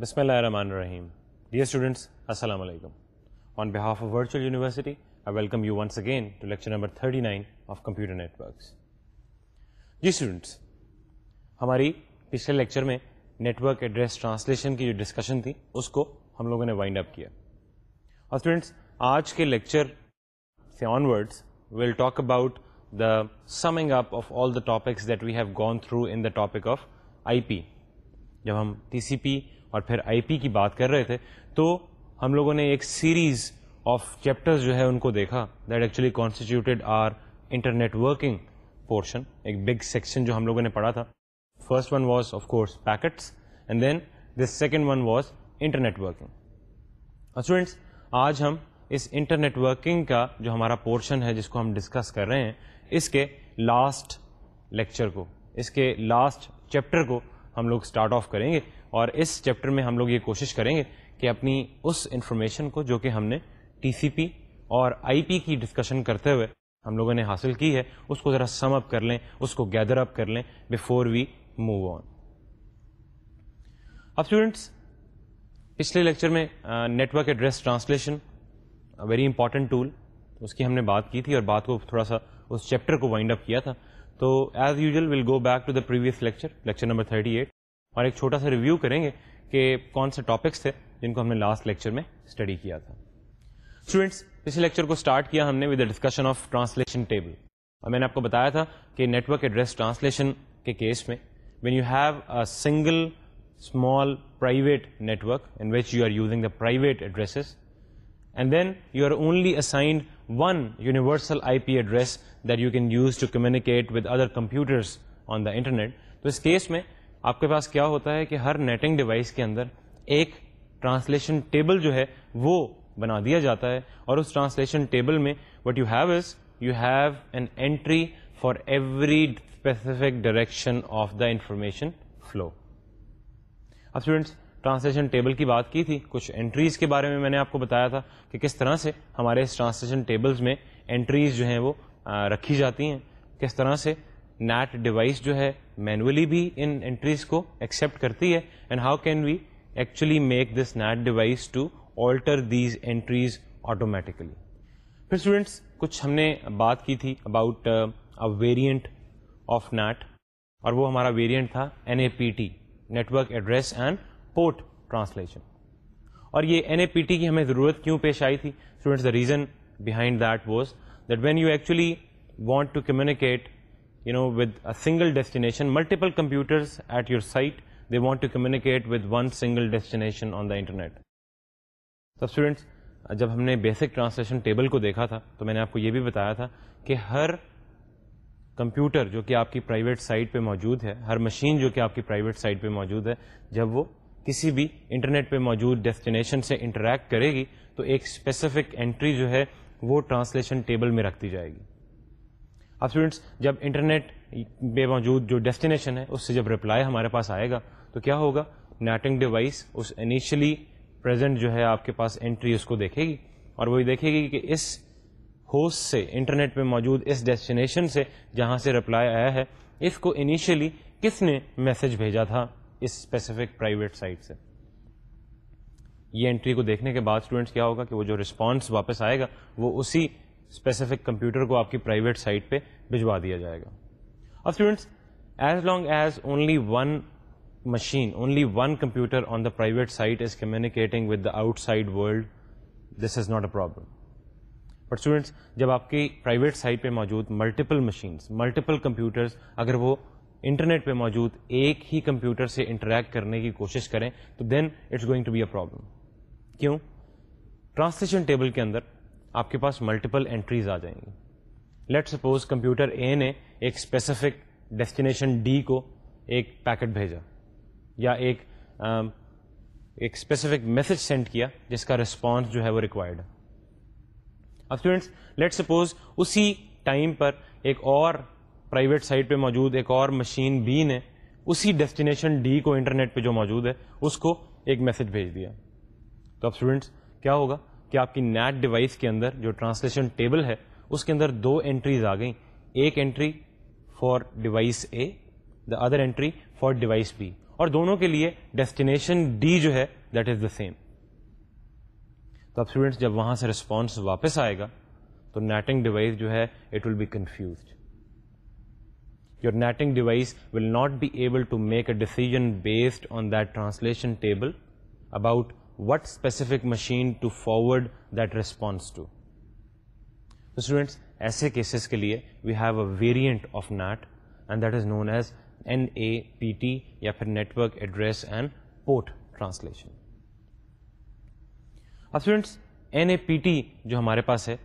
بسم اللہ الرحمن الرحیم۔ ڈیئر اسٹوڈنٹس السلام علیکم۔ On behalf of virtual university I welcome you once again to lecture number 39 of computer networks G students ہماری پچھلے لیکچر میں نیٹ ورک ایڈریس ٹرانسلیشن کی جو ڈسکشن تھی، اس کو ہم لوگوں نے وائنڈ اپ کیا۔ اور اسٹوڈینٹس آج کے لیکچر سے onwards will talk about the summing up of all the topics that we have gone through in the topic of I P جب ہم ٹی سی پی اور پھر آئی پی کی بات کر رہے تھے، تو ہم لوگوں نے ایک سیریز آف چیپٹر جو ہے ان کو دیکھا that actually constituted our internetworking portion ایک بگ سیکشن جو ہم لوگوں نے پڑھا تھا۔ First one was of course packets and then this second one was internetworking students آج ہم اس انٹرنیٹ ورکنگ کا جو ہمارا پورشن ہے، جس کو ہم ڈسکس کر رہے ہیں، اس کے لاسٹ لیکچر کو، اس کے لاسٹ چیپٹر کو ہم لوگ اسٹارٹ آف کریں گے۔ اور اس چیپٹر میں ہم لوگ یہ کوشش کریں گے کہ اپنی اس انفارمیشن کو جو کہ ہم نے ٹی سی پی اور آئی پی کی ڈسکشن کرتے ہوئے ہم لوگوں نے حاصل کی ہے، اس کو ذرا سم اپ کر لیں، اس کو گیدر اپ کر لیں بفور وی موو آن اب اسٹوڈینٹس پچھلے لیکچر میں network address translation very important tool اس کی ہم نے بات کی تھی اور بات کو تھوڑا سا اس چیپٹر کو وائنڈ اپ کیا تھا۔ تو as usual will go back to the previous lecture lecture number 38 اور ایک چھوٹا سا ریویو کریں گے کہ کون سے ٹاپکس تھے جن کو ہم نے لاسٹ لیکچر میں اسٹڈی کیا تھا۔ اسٹوڈینٹس پچھلے لیکچر کو اسٹارٹ کیا ہم نے with discussion of translation table اور میں نے آپ کو بتایا تھا کہ نیٹورک ایڈریس ٹرانسلیشن کے کیس میں when you have a single small private network in which you are using the private addresses and then you are only assigned one universal I P address that you can use to communicate with other computers on the internet تو اس case میں آپ کے پاس کیا ہوتا ہے کہ ہر نیٹنگ ڈیوائس کے اندر ایک ٹرانسلیشن ٹیبل جو ہے وہ بنا دیا جاتا ہے اور اس ٹرانسلیشن ٹیبل میں what you have is you have an entry for every specific direction of the information flow اب اسٹوڈینٹس ٹرانسلیشن ٹیبل کی بات کی تھی، کچھ انٹریز کے بارے میں میں نے آپ کو بتایا تھا کہ کس طرح سے ہمارے اس ٹرانسلیشن ٹیبلز میں انٹریز جو ہیں وہ رکھی جاتی ہیں، کس طرح سے نیٹ ڈیوائس جو ہے مینولی بھی ان انٹریز کو ایکسیپٹ کرتی ہے and how can we actually make this NAT device to alter these entries automatically پھر اسٹوڈینٹس کچھ ہم نے بات کی تھی اباؤٹ ویریئنٹ آف نیٹ اور وہ ہمارا ویریئنٹ تھا N A P T network address and port translation اور یہ این اے پی ٹی کی ہمیں ضرورت کیوں پیش آئی تھی؟ Students the reason behind that was that when you actually want to communicate you know with single destination multiple computers at your site they want to communicate with one single destination on the internet تو students جب ہم نے basic translation table کو دیکھا تھا، تو میں نے آپ کو یہ بھی بتایا تھا کہ ہر کمپیوٹر جو کہ آپ کی پرائیویٹ سائٹ پہ موجود ہے، ہر مشین جو کہ آپ کی پرائیویٹ سائٹ پہ موجود ہے، جب وہ کسی بھی انٹرنیٹ پہ موجود ڈیسٹینیشن سے انٹریکٹ کرے گی، تو ایک اسپیسیفک انٹری جو ہے وہ ٹرانسلیشن ٹیبل میں رکھ دی جائے گی۔ اب اسٹوڈینٹس جب انٹرنیٹ پہ موجود جو ڈیسٹینیشن ہے، اس سے جب رپلائی ہمارے پاس آئے گا، تو کیا ہوگا؟ نیٹنگ ڈیوائس اس انیشلی پریزنٹ جو ہے آپ کے پاس انٹری اس کو دیکھے گی، اور وہی دیکھے گی کہ اس ہوسٹ سے انٹرنیٹ پہ موجود اس ڈیسٹینیشن سے جہاں سے رپلائی آیا ہے، اس کو انیشلی کس نے میسج بھیجا تھا اس اسپیسیفک پرائیویٹ سائٹ سے؟ یہ انٹری کو دیکھنے کے بعد اسٹوڈینٹس کیا ہوگا کہ وہ جو رسپانس واپس آئے گا، وہ اسی اسپیسیفک کمپیوٹر کو آپ کی پرائیویٹ سائٹ پہ بھجوا دیا جائے گا۔ اب students as long as only one machine only one computer on the private site is communicating with the outside world this is not a problem but students جب آپ کی پرائیویٹ سائٹ پہ موجود ملٹیپل مشینس ملٹیپل کمپیوٹرز اگر وہ internet پہ موجود ایک ہی کمپیوٹر سے انٹریکٹ کرنے کی کوشش کریں، تو then it's going to be a problem کیوں؟ ٹرانسلیشن ٹیبل کے اندر آپ کے پاس ملٹیپل انٹریز آ جائیں گی۔ لیٹ سپوز کمپیوٹر اے نے ایک اسپیسیفک ڈیسٹینیشن ڈی کو ایک پیکٹ بھیجا یا ایک ایک اسپیسیفک میسج سینڈ کیا جس کا ریسپانس جو ہے وہ ریکوائرڈ ہے۔ اب اسٹوڈینٹس لیٹ سپوز اسی ٹائم پر ایک اور پرائیویٹ سائٹ پہ موجود ایک اور مشین بی نے اسی ڈیسٹینیشن ڈی کو انٹرنیٹ پہ جو موجود ہے اس کو ایک میسج بھیج دیا۔ تو اب اسٹوڈینٹس کیا ہوگا؟ کہ آپ کی نیٹ ڈیوائس کے اندر جو ٹرانسلیشن ٹیبل ہے، اس کے اندر دو انٹریز آ گئیں۔ ایک entry for device A the other entry for device B اور دونوں کے لیے ڈیسٹینیشن ڈی جو ہے دیٹ از دا سیم تو اب اسٹوڈینٹس جب وہاں سے ریسپانس واپس آئے گا، تو نیٹنگ ڈیوائس جو ہے it will be confused your NATing device will not be able to make a decision based on that translation table about what specific machine to forward that response to students ایسے cases کے لیے we have a variant of NAT and that is known as N A P T یا پھر network address and port translation اب students N A P T جو ہمارے پاس ہے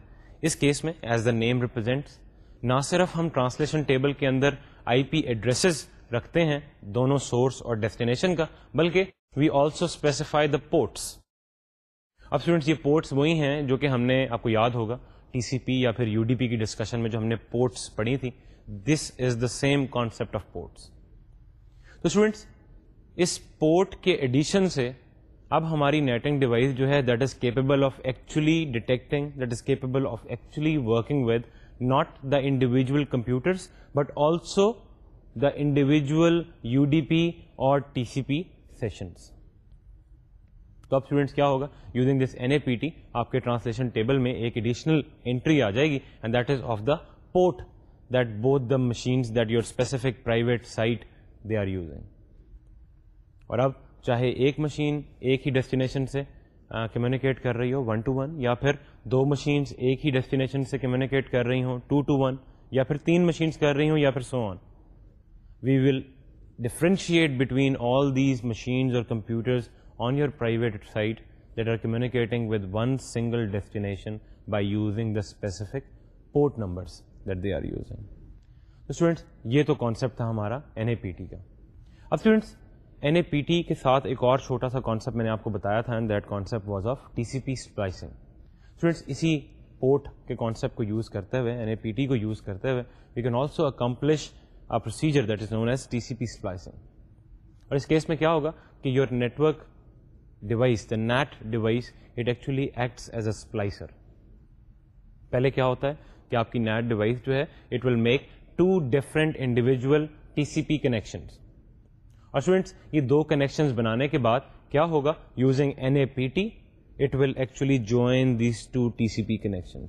اس کیس میں ایز دا نیم ریپرزینٹس نہ صرف ہم ٹرانسلیشن ٹیبل کے اندر آئی پی ایڈریسز رکھتے ہیں دونوں سورس اور ڈیسٹینیشن کا بلکہ we also specify the ports اب اسٹوڈینٹس یہ پورٹس وہی ہیں جو کہ ہم نے آپ کو یاد ہوگا ٹی سی پی یا پھر یو ڈی پی کی ڈسکشن میں جو ہم نے پورٹس پڑھی تھی this is the same concept of ports تو اسٹوڈینٹس اس پورٹ کے ایڈیشن سے اب ہماری نیٹنگ ڈیوائس جو ہے that is capable of actually detecting that is capable of actually working with not the individual computers but also the individual U D P اور T C P sessions تو اب students کیا ہوگا? Using this N A P T آپ کے translation table میں ایک additional entry آ جائے گی and that is of the port that both the machines that your specific private site they are using اور اب چاہے ایک مشین ایک ہی ڈیسٹینیشن سے کمیونیکیٹ کر رہی ہو ون ٹو ون یا پھر دو مشینس ایک ہی ڈیسٹینیشن سے کمیونیکیٹ کر رہی ہوں ٹو ٹو ون یا پھر تین مشینس کر رہی ہوں، یا پھر so on we will differentiate between all these machines اور computers on your private site that are communicating with one single destination by using the specific port numbers that they are using students یہ تو concept تھا ہمارا N A P T کا اب students N A P T کے ساتھ ایک اور چھوٹا سا کانسیپٹ میں نے آپ کو بتایا تھا and that concept was of T C P splicing students اسی پورٹ کے کانسیپٹ کو یوز کرتے ہوئے این اے پی ٹی کو یوز کرتے ہوئے we can also accomplish procedure that is known as T C P splicing اور اس کیس میں کیا ہوگا کہ your network device the NAT device it actually acts as a splicer پہلے کیا ہوتا ہے کہ آپ کی نیٹ ڈیوائس جو ہے it will make two different individual T C P connections اور اسٹوڈینٹس یہ دو کنیکشن بنانے کے بعد کیا ہوگا؟ Using N A P T it will actually join these two T C P connection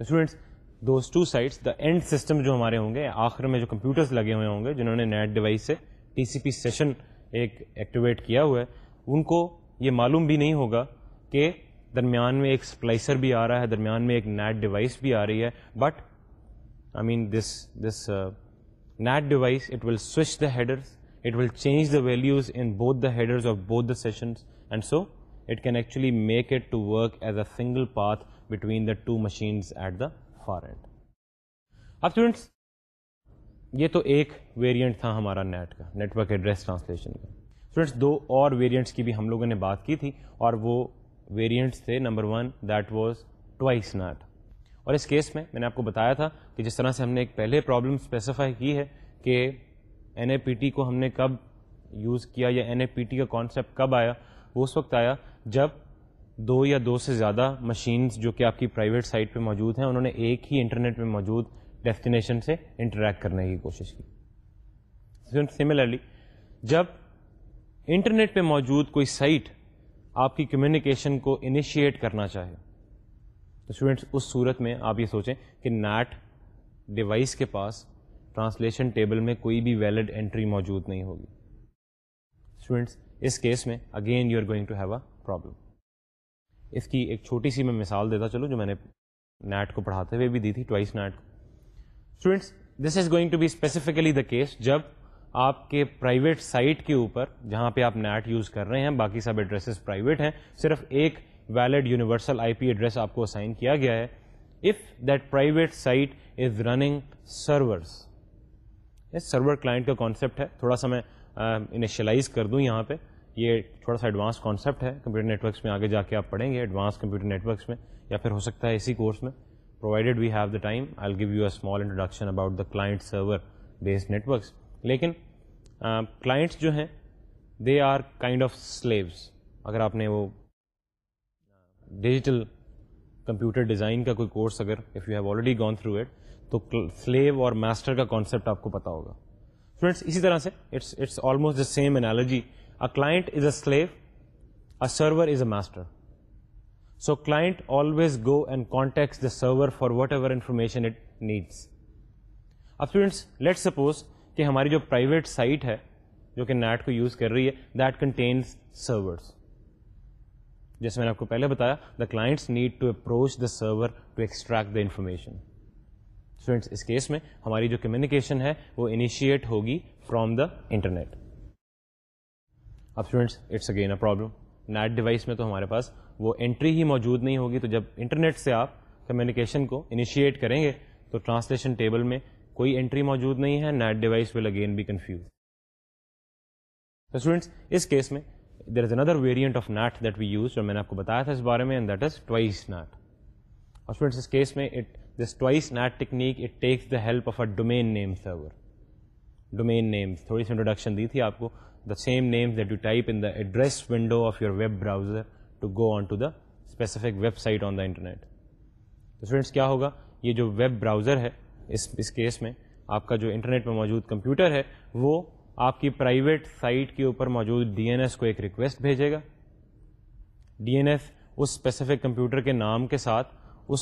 students those two sites the end system جو ہمارے ہوں گے، آخر میں جو کمپیوٹرس لگے ہوئے ہوں گے، جنہوں نے نیٹ ڈیوائس سے ٹی سی پی سیشن ایک ایکٹیویٹ کیا ہوا ہے، ان کو یہ معلوم بھی نہیں ہوگا کہ درمیان میں ایک سپلائسر بھی آ رہا ہے، درمیان میں ایک نیٹ ڈیوائس بھی آ رہی ہے but I mean this this NAT device it will switch the headers it will change the values in both the headers of both the sessions and so it can actually make it to work as a single path between the two machines at the far end اب students یہ تو ایک variant تھا ہمارا NAT کا network address translation کا. Students دو اور ویریئنٹس کی بھی ہم لوگوں نے بات کی تھی اور وہ ویریئنٹس تھے. Number one that was twice NAT اور اس کیس میں میں نے آپ کو بتایا تھا کہ جس طرح سے ہم نے ایک پہلے پرابلم اسپیسیفائی کی ہے کہ این اے پی ٹی کو ہم نے کب یوز کیا یا این اے پی ٹی کا کانسیپٹ کب آیا، وہ اس وقت آیا جب دو یا دو سے زیادہ مشینز جو کہ آپ کی پرائیویٹ سائٹ پہ موجود ہیں، انہوں نے ایک ہی انٹرنیٹ میں موجود ڈیسٹینیشن سے انٹریکٹ کرنے کی کوشش کی۔ سملرلی جب انٹرنیٹ پہ موجود کوئی سائٹ آپ کی کمیونیکیشن کو انیشیٹ کرنا چاہے، تو اسٹوڈینٹس اس صورت میں آپ یہ سوچیں کہ نیٹ ڈیوائس کے پاس ٹرانسلیشن ٹیبل میں کوئی بھی ویلڈ انٹری موجود نہیں ہوگی۔ اسٹوڈینٹس اس کیس میں again you are going to have a problem اس کی ایک چھوٹی سی میں مثال دیتا چلو جو میں نے نیٹ کو پڑھاتے ہوئے بھی دی تھی، ٹوائس نیٹ کو۔ Students this is going to be specifically the case جب آپ کے پرائیویٹ سائٹ کے اوپر جہاں پہ آپ نیٹ یوز کر رہے ہیں، باقی سب ایڈریسز پرائیویٹ ہیں، صرف ایک valid universal I P address آپ کو اسائن کیا گیا ہے۔ If that private site is running servers server client کا کانسیپٹ ہے۔ تھوڑا سا میں انیشلائز کر دوں یہاں پہ۔ یہ تھوڑا سا ایڈوانس کانسیپٹ ہے۔ کمپیوٹر نیٹورکس میں آگے جا کے آپ پڑھیں گے ایڈوانس کمپیوٹر نیٹورکس میں، یا پھر ہو سکتا ہے اسی کورس میں۔ Provided we have the time I give you a small introduction about the client server based networks لیکن کلائنٹس جو ہیں they are kind of slaves اگر آپ نے وہ ڈیجیٹل کمپیوٹر ڈیزائن کا کوئی کورس اگر if you have already gone through it تو سلیو اور ماسٹر کا کانسیپٹ آپ کو پتا ہوگا۔ اسٹوڈینٹس اسی طرح سے it's it's almost the same analogy a client is a slave a server is a master so client always go and contact the server for whatever information it needs اب students let suppose کہ ہماری جو private site ہے جو کہ net کو use کر رہی ہے دیٹ کنٹینس سرورس جیسے میں نے آپ کو پہلے بتایا the clients need to approach the server to extract the information students us case میں ہماری جو کمیونیکیشن ہے وہ انیشیٹ ہوگی فرام دا انٹرنیٹ اب students it's again a problem NAT device میں تو ہمارے پاس وہ انٹری ہی موجود نہیں ہوگی، تو جب انٹرنیٹ سے آپ کمیونیکیشن کو انیشیٹ کریں گے، تو ٹرانسلیشن ٹیبل میں کوئی انٹری موجود نہیں ہے NAT device will again be confuse students us case میں there is another variant of NAT that we use جو میں نے آپ کو بتایا تھا اس بارے میں and that is twice NAT اور اسٹوڈینٹس اس کیس میں it this twice NAT technique it takes the help of a domain name server domain name تھوڑی سی انٹروڈکشن دی تھی آپ کو۔ The same name that you type in the address window of your web browser to go on to the specific web site on the internet تو students کیا ہوگا یہ جو ویب براؤزر ہے اس اس کیس میں آپ کا جو انٹرنیٹ میں موجود کمپیوٹر ہے وہ آپ کی پرائیویٹ سائٹ کے اوپر موجود ڈی این ایس کو ایک ریکویسٹ بھیجے گا ڈی این ایس اس اسپیسیفک کمپیوٹر کے نام کے ساتھ اس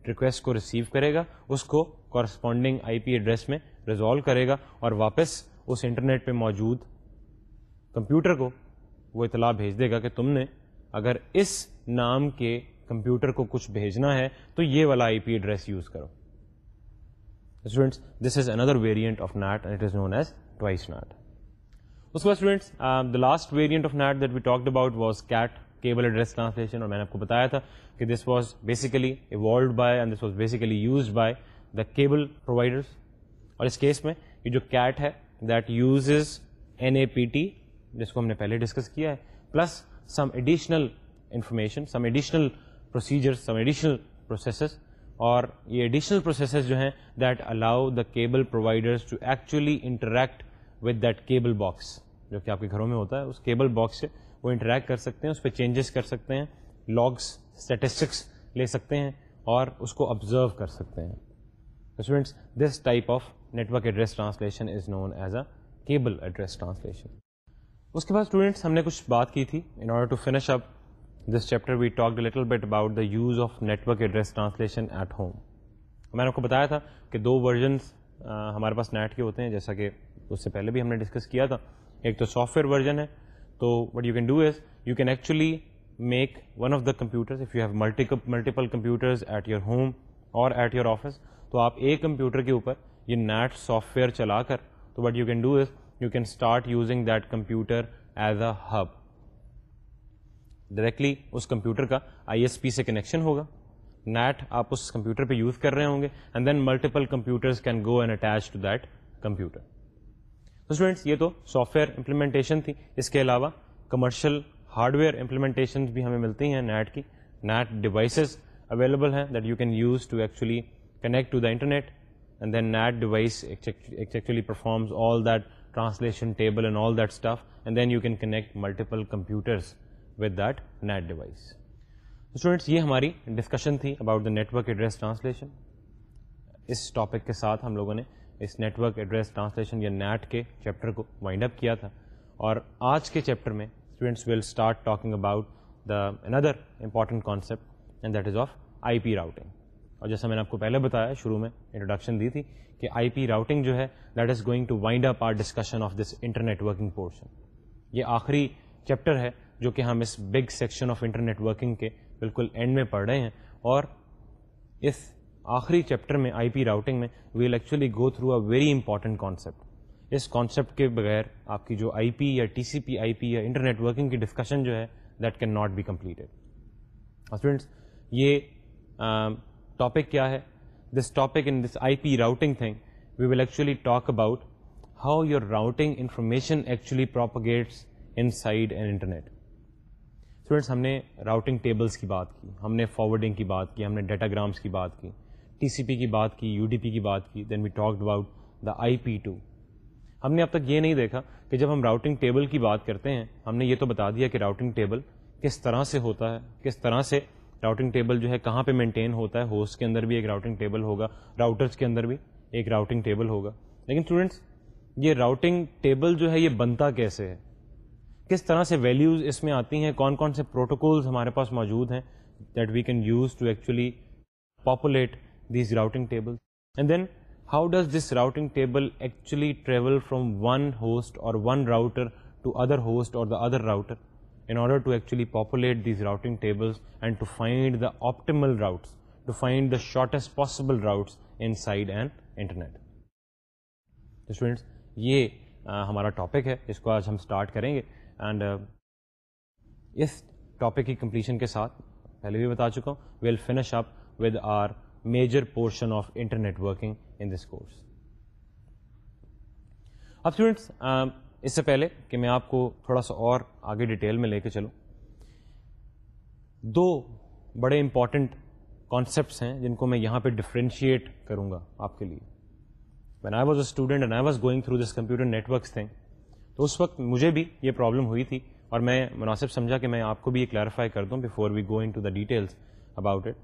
ریکویسٹ کو ریسیو کرے گا اس کو کورسپونڈنگ آئی پی ایڈریس میں ریزالو کرے گا اور واپس اس انٹرنیٹ پہ موجود کمپیوٹر کو، وہ اطلاع بھیج دے گا کہ تم نے اگر اس نام کے کمپیوٹر کو کچھ بھیجنا ہے تو یہ والا آئی پی ایڈریس یوز کرو۔ Students this is another variant of NAT and it is known as twice NAT اس کے بعد students the last variant of NAT that we talked about was CAT cable address translation اور میں نے آپ کو بتایا تھا کہ this was basically evolved by and this was basically used by the cable providers اور اس کیس میں یہ جو کیٹ ہے that uses N A P T جس کو ہم نے پہلے ڈسکس کیا ہے plus some additional information some additional procedure some additional processes اور یہ ایڈیشنل پروسیسز جو ہیں that allow the cable providers to actually interact with that cable box جو کہ آپ کے گھروں میں ہوتا ہے، اس کیبل باکس سے وہ انٹریکٹ کر سکتے ہیں، اس پہ چینجز کر سکتے ہیں لاگس اسٹیٹسٹکس لے سکتے ہیں، اور اس کو آبزرو کر سکتے ہیں۔ Students this type of network address translation is known as a cable address translation اس کے بعد اسٹوڈینٹس ہم نے کچھ بات کی تھی in order to finish up this chapter we talk little bit about the use of network address translation at home میں نے آپ کو بتایا تھا کہ دو ورژنس ہمارے پاس نیٹ کے ہوتے ہیں، جیسا کہ اس سے پہلے بھی ہم نے ڈسکس کیا تھا۔ ایک تو سافٹ ویئر ورژن ہے، تو what you can do is you can actually make one of the computer if you have multiple computers at your home اور ایٹ یور آفس تو آپ ایک کمپیوٹر کے اوپر یہ نیٹ سافٹ ویئر چلا کر، تو what you can do is you can start using that computer as a hub directly us computer کا آئی ایس پی سے کنیکشن ہوگا. نیٹ آپ اس کمپیوٹر پہ یوز کر رہے ہوں گے and then multiple computers can go and attach to that computer تو اسٹوڈینٹس یہ تو سافٹ ویئر امپلیمنٹیشن تھی. اس کے علاوہ کمرشل ہارڈ ویئر امپلیمنٹیشن بھی ہمیں ملتی ہیں نیٹ کی. نیٹ ڈیوائسز اویلیبل ہیں that you can use to actually connect to the internet and then NAT device actually performs all that translation table and all that stuff and then you can connect multiple computers with that NAT device. Students یہ ہماری discussion تھی about the network address translation us topic کے ساتھ ہم لوگوں نے اس network address translation یا نیٹ کے چیپٹر کو وائنڈ اپ کیا تھا۔ اور آج کے چیپٹر میں students will start talking about the another important concept and that is of I P routing اور جیسا میں نے آپ کو پہلے بتایا، شروع میں انٹروڈکشن دی تھی کہ آئی پی راؤٹنگ جو ہے that is going to wind up our discussion of this internetworking portion یہ آخری چیپٹر ہے جو کہ ہم اس big section of internet working کے بالکل اینڈ میں پڑھ رہے ہیں۔ اور اس آخری چیپٹر میں آئی پی راؤٹنگ میں we'll actually go through a very important concept us concept کے بغیر آپ کی جو آئی پی یا T C P, I P یا انٹرنیٹ ورکنگ کی ڈسکشن جو ہے that can not be completed students یہ ٹاپک کیا ہے؟ This topic in this I P routing thing we will actually talk about how your routing information actually propagates inside and internet students ہم نے routing tables کی بات کی ہم نے فارورڈنگ کی بات کی ہم نے ڈیٹاگرامس کی بات کی ٹی سی پی کی بات کی یو ڈی پی کی بات کی then we talked about the I P two ہم نے اب تک یہ نہیں دیکھا کہ جب ہم راؤٹنگ ٹیبل کی بات کرتے ہیں ہم نے یہ تو بتا دیا کہ راؤٹنگ ٹیبل کس طرح سے ہوتا ہے کس طرح سے راؤٹنگ ٹیبل جو ہے کہاں پہ مینٹین ہوتا ہے، ہوسٹ کے اندر بھی ایک راؤٹنگ ٹیبل ہوگا راؤٹرس کے اندر بھی ایک راؤٹنگ ٹیبل ہوگا۔ لیکن اسٹوڈینٹس یہ راؤٹنگ ٹیبل جو ہے، یہ بنتا کیسے ہے؟ کس طرح سے ویلیوز اس میں آتی ہیں؟ کون کون سے پروٹوکولز ہمارے پاس موجود ہیں that we can use to actually populate these routing table? And then how does this routing table actually travel from one host or one router to other host or the other router in order to actually populate these routing tables and to find the optimal routes, to find the shortest possible routes inside an internet. تو students یہ ہمارا topic ہے جس کو آج ہم start کریں گے اینڈ اس ٹاپک کی کمپلیشن کے ساتھ پہلے بھی بتا چکا ہوں we'll finish up with our major portion of internetworking in this course اب اسٹوڈینٹس اس سے پہلے کہ میں آپ کو تھوڑا سا اور آگے ڈیٹیل میں لے کے چلوں۔ دو بڑے امپورٹنٹ کانسیپٹس ہیں جن کو میں یہاں پہ ڈفرینشیٹ کروں گا آپ کے لیے۔ When I was a student and I was going through this computer networks thing تو اس وقت مجھے بھی یہ پرابلم ہوئی تھی اور میں مناسب سمجھا کہ میں آپ کو بھی یہ کلیریفائی کر دوں before we go into the details about it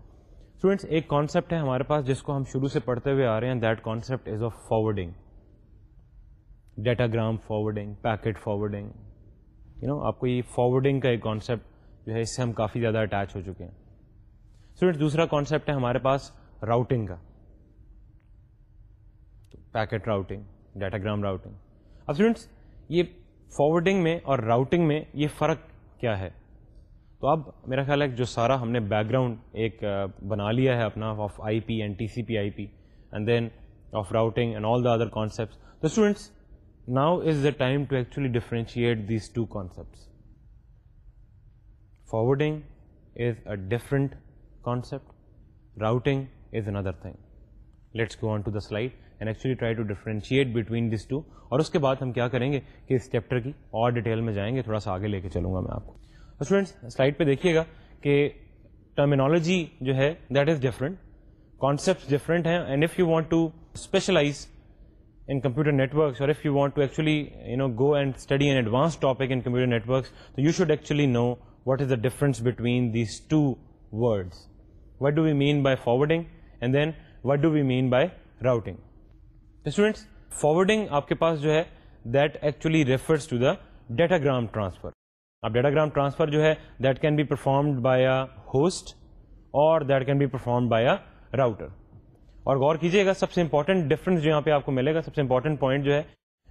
students ایک کانسیپٹ ہے ہمارے پاس جس کو ہم شروع سے پڑھتے ہوئے آ رہے ہیں that concept is of forwarding datagram forwarding packet forwarding you know آپ کو یہ فارورڈنگ کا ایک کانسیپٹ جو ہے، اس سے ہم کافی زیادہ اٹیچ ہو چکے ہیں۔ اسٹوڈینٹ دوسرا کانسیپٹ ہے ہمارے پاس راؤٹنگ کا۔ Packet routing datagram routing اب اسٹوڈینٹس یہ فارورڈنگ میں اور راؤٹنگ میں یہ فرق کیا ہے؟ تو اب میرا خیال ہے جو سارا ہم نے بیک گراؤنڈ ایک بنا لیا ہے اپنا of I P and T C P I P and then of routing and all the other concept تو students now is the time to actually differentiate these two concepts forwarding is a different concept routing is another thing let's go on to the slide and actually try to differentiate between this two اور اس کے بعد ہم کیا کریں گے کہ اس چیپٹر کی اور ڈیٹیل میں جائیں گے تھوڑا سا آگے لے کے چلوں گا میں آپ کو اسٹوڈینٹس سلائڈ پہ دیکھیے گا کہ ٹرمینالوجی جو ہے that is different concept different ہیں and if you want to specialize in computer networks, or if you want to actually go and study an advanced topic in computer networks, so you should actually know what is the difference between these two words. What do we mean by forwarding, and then what do we mean by routing? So students, forwarding aapke paas jo hai, that actually refers to the datagram transfer. Ab datagram transfer jo hai, that can be performed by a host or that can be performed by a router. اور غور کیجیے گا، سب سے important difference جو یہاں پہ آپ کو ملے گا، سب سے امپورٹنٹ پوائنٹ جو ہے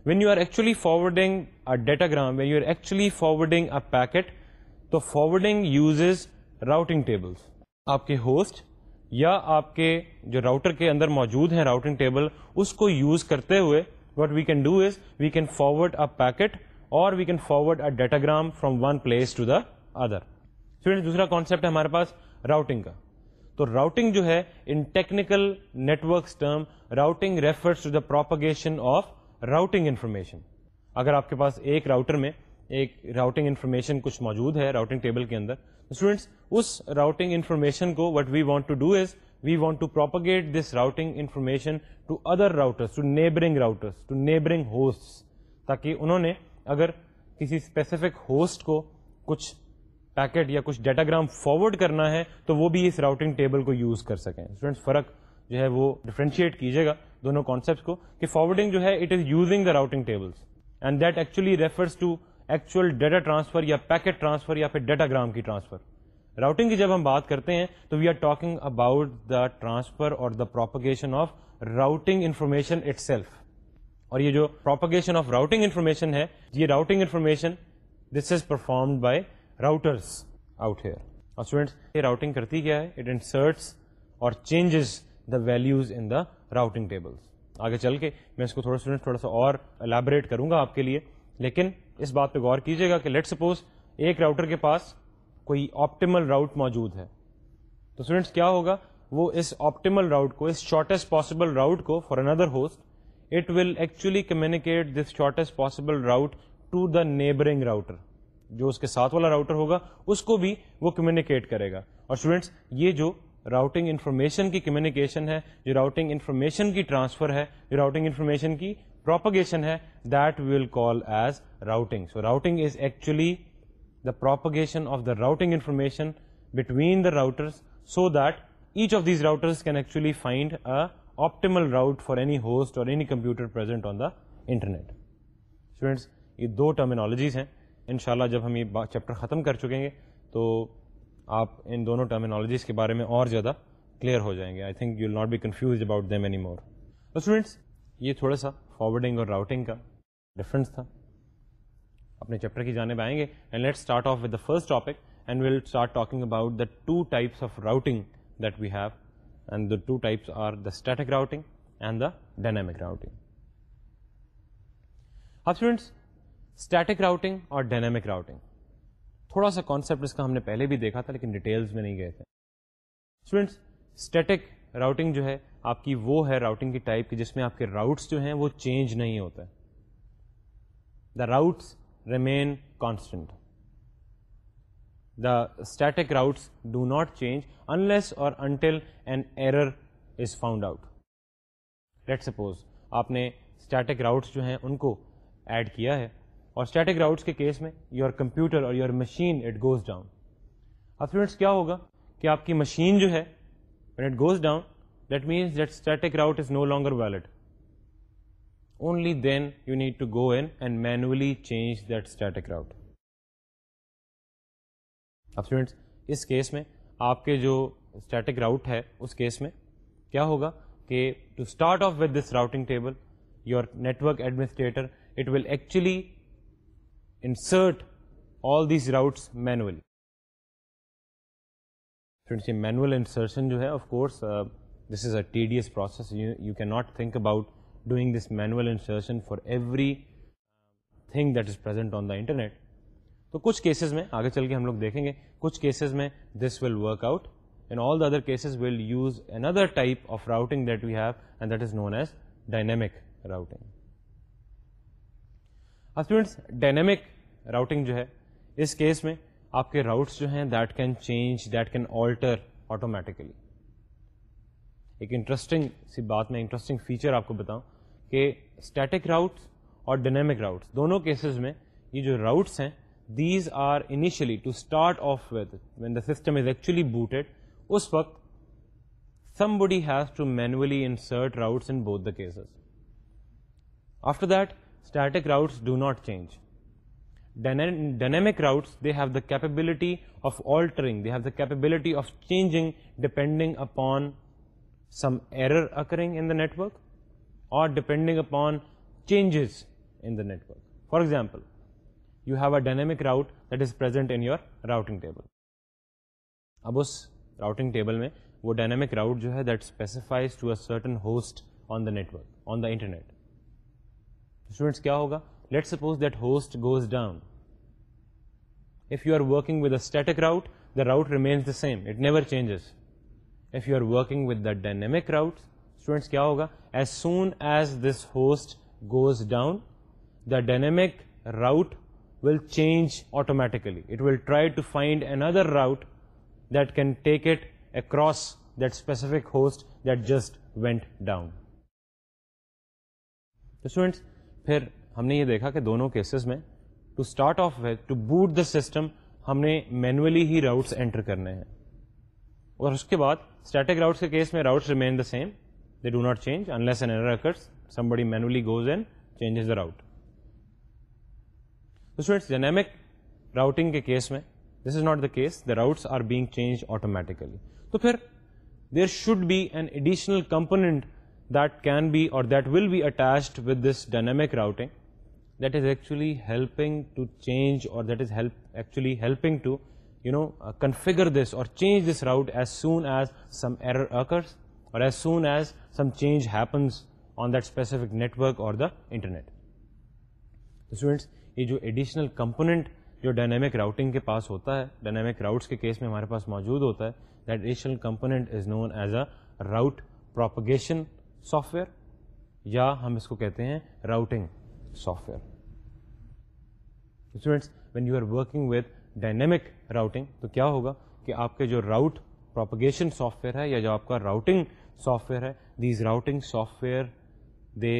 when you are actually forwarding datagram when you are actually forwarding a packet تو فارورڈنگ یوزز راؤٹنگ ٹیبلس آپ کے ہوسٹ یا آپ کے جو راؤٹر کے اندر موجود ہیں راؤٹنگ ٹیبل اس کو یوز کرتے ہوئے what we can do is we can forward a packet or we can forward a datagram from one place to the other دوسرا کانسپٹ ہے ہمارے پاس راؤٹنگ کا۔ تو راؤٹنگ جو ہے in technical networks term, routing refers to the propagation of routing information. اگر آپ کے پاس ایک راؤٹر میں ایک راؤٹنگ انفارمیشن کچھ موجود ہے راؤٹنگ ٹیبل کے اندر اسٹوڈینٹس اس راؤٹنگ انفارمیشن کو what we want to do is we want to propagate this routing information to other routers to neighbouring routers to neighbouring host تاکہ انہوں نے اگر کسی اسپیسیفک ہوسٹ کو کچھ پیکٹ یا کچھ ڈیٹا گرام فارورڈ کرنا ہے تو وہ بھی اس راؤٹنگ ٹیبل کو یوز کر سکیں۔ اسٹوڈینٹس فرق جو ہے وہ ڈفرینشیٹ کیجیے گا دونوں کانسیپٹ کو کہ فارورڈنگ جو ہے it is using the routing tables and that actually refers to actual data transfer یا پیکٹ ٹرانسفر یا پھر ڈیٹا گرام کی ٹرانسفر راؤٹنگ کی جب ہم بات کرتے ہیں تو we are talking about the transfer or the propagation of routing information itself اور یہ جو پروپگیشن آف راؤٹنگ انفارمیشن ہے، یہ routing information this is performed by routers out here اور اسٹوڈینٹس یہ راؤٹنگ کرتی کیا ہے؟ اٹ انسرٹس اور changes the values in the routing tables آگے چل کے میں اس کو تھوڑا اسٹوڈنٹ تھوڑا سا اور الیبوریٹ کروں گا آپ کے لیے، لیکن اس بات پہ غور کیجیے گا کہ لیٹ سپوز ایک راؤٹر کے پاس کوئی آپٹیمل راؤٹ موجود ہے۔ تو اسٹوڈینٹس کیا ہوگا؟ وہ اس آپٹیمل راؤٹ کو، اس شارٹیسٹ پاسبل راؤٹ کو for another host it will actually communicate this shortest possible route to the neighbouring router جو اس کے ساتھ والا راؤٹر ہوگا، اس کو بھی وہ کمیونیکیٹ کرے گا۔ اور اسٹوڈینٹس یہ جو راؤٹنگ انفارمیشن کی کمیونیکیشن ہے، جو راؤٹنگ انفارمیشن کی ٹرانسفر ہے، جو راؤٹنگ انفارمیشن کی پروپگیشن ہے that will call as routing so routing is actually the propagation of the routing information between the routers so that each of these routers can actually find optimal route for any host or any computer present on the internet students یہ دو terminologies ہیں۔ انشاءاللہ جب ہم یہ chapter ختم کر چکیں گے تو آپ ان دونوں ٹرمینالوجیز کے بارے میں اور زیادہ کلیئر ہو جائیں گے۔ I think you will not be confuse about them any more students یہ تھوڑا سا فارورڈنگ اور راؤٹنگ کا ڈفرینس تھا۔ اپنے چیپٹر کی جانب آئیں گے and let start off with the first topic and will start talking about the two types of routing that we have and the two types are the static routing and the dynamic routing اب students static routing اور dynamic routing تھوڑا سا concept اس کا ہم نے پہلے بھی دیکھا تھا لیکن ڈیٹیلز میں نہیں گئے تھے. اسٹوڈینٹس اسٹیٹک راؤٹنگ جو ہے آپ کی وہ ہے راؤٹنگ کی ٹائپ کی جس میں آپ کے راؤٹس جو ہیں وہ چینج نہیں ہوتے. The routes remain constant the static routes do not change unless اور until an error is found out let suppose آپ نے اسٹیٹک راؤٹس جو ہیں ان کو ایڈ کیا ہے. اور اسٹیٹک راؤٹس کے کیس میں your computer or your machine it goes down اب اسٹوڈینٹس کیا ہوگا کہ آپ کی مشین جو ہے it goes down that means that static route is no longer valid only then you need to go in and manually change that static route اب students اس کیس میں آپ کے جو اسٹیٹک راؤٹ ہے، اس کیس میں کیا ہوگا کہ to start off with this routing table your network administrator it will actually insert all these routes manually friends یہ مینوئل انسرشن جو ہے of course this is a tedious process you can not think about doing this manual insertion for everything that is present on the internet تو کچھ cases میں، آگے چل کے ہم لوگ دیکھیں گے، کچھ کیسز میں this will work out in all the other cases will use another type of routing that we have and that is known as dynamic routing students dynamic routing جو ہے، اس کیس میں آپ کے راؤٹس جو ہیں that can change that can alter automatically ایک interesting سی بات میں انٹرسٹنگ فیچر آپ کو بتاؤں کہ اسٹیٹک راؤٹس اور ڈائنامک راؤٹس دونوں کیسز میں یہ جو راؤٹس ہیں these are initially to start off with when the system is actually booted اس وقت somebody has to manually insert routes in both the cases after that static routes do not change dynamic routes they have the capability of altering they have the capability of changing depending upon some error occurring in the network اور depending upon changes in the network for example you have a dynamic route that is present in your routing table اب اس routing table میں وہ dynamic route جو ہے that specifies to a certain host on the network on the internet students کیا ہوگا؟ Let suppose that host goes down if you are working with a static route the route remains the same it never changes if you are working with the dynamic route students کیا ہوگا as soon as this host goes down the dynamic route will change automatically it will try to find another route that can take it across that specific host that just went down students students, phir humne ye dekha ki dono cases mein to start off with to boot the system ہم نے manually ہی routes enter کرنے ہیں۔ اور اس کے بعد static routes کے کیس میں routes remain the same they do not change unless an error somebody manually goes and changes the route students dynamic routing کے کیس میں this is not the case the routes are being change automatically تو پھر there should be an additional component that can be or that will be attached with this dynamic routing that is actually helping to change, or that is actually helping to configure this or change this route as soon as some error occurs or as soon as some change happens on that specific network or the internet. So students, یہ جو additional component جو dynamic routing کے پاس ہوتا ہے dynamic routes کے case میں ہمارے پاس موجود ہوتا ہے that additional component is known as a route propagation software یا ہم اس کو کہتے ہیں routing software students when you are working with dynamic routing تو کیا ہوگا کہ آپ کے جو راؤٹ پروپگیشن سافٹ ویئر ہے یا جو آپ کا راؤٹنگ سافٹ ویئر ہے these routing software they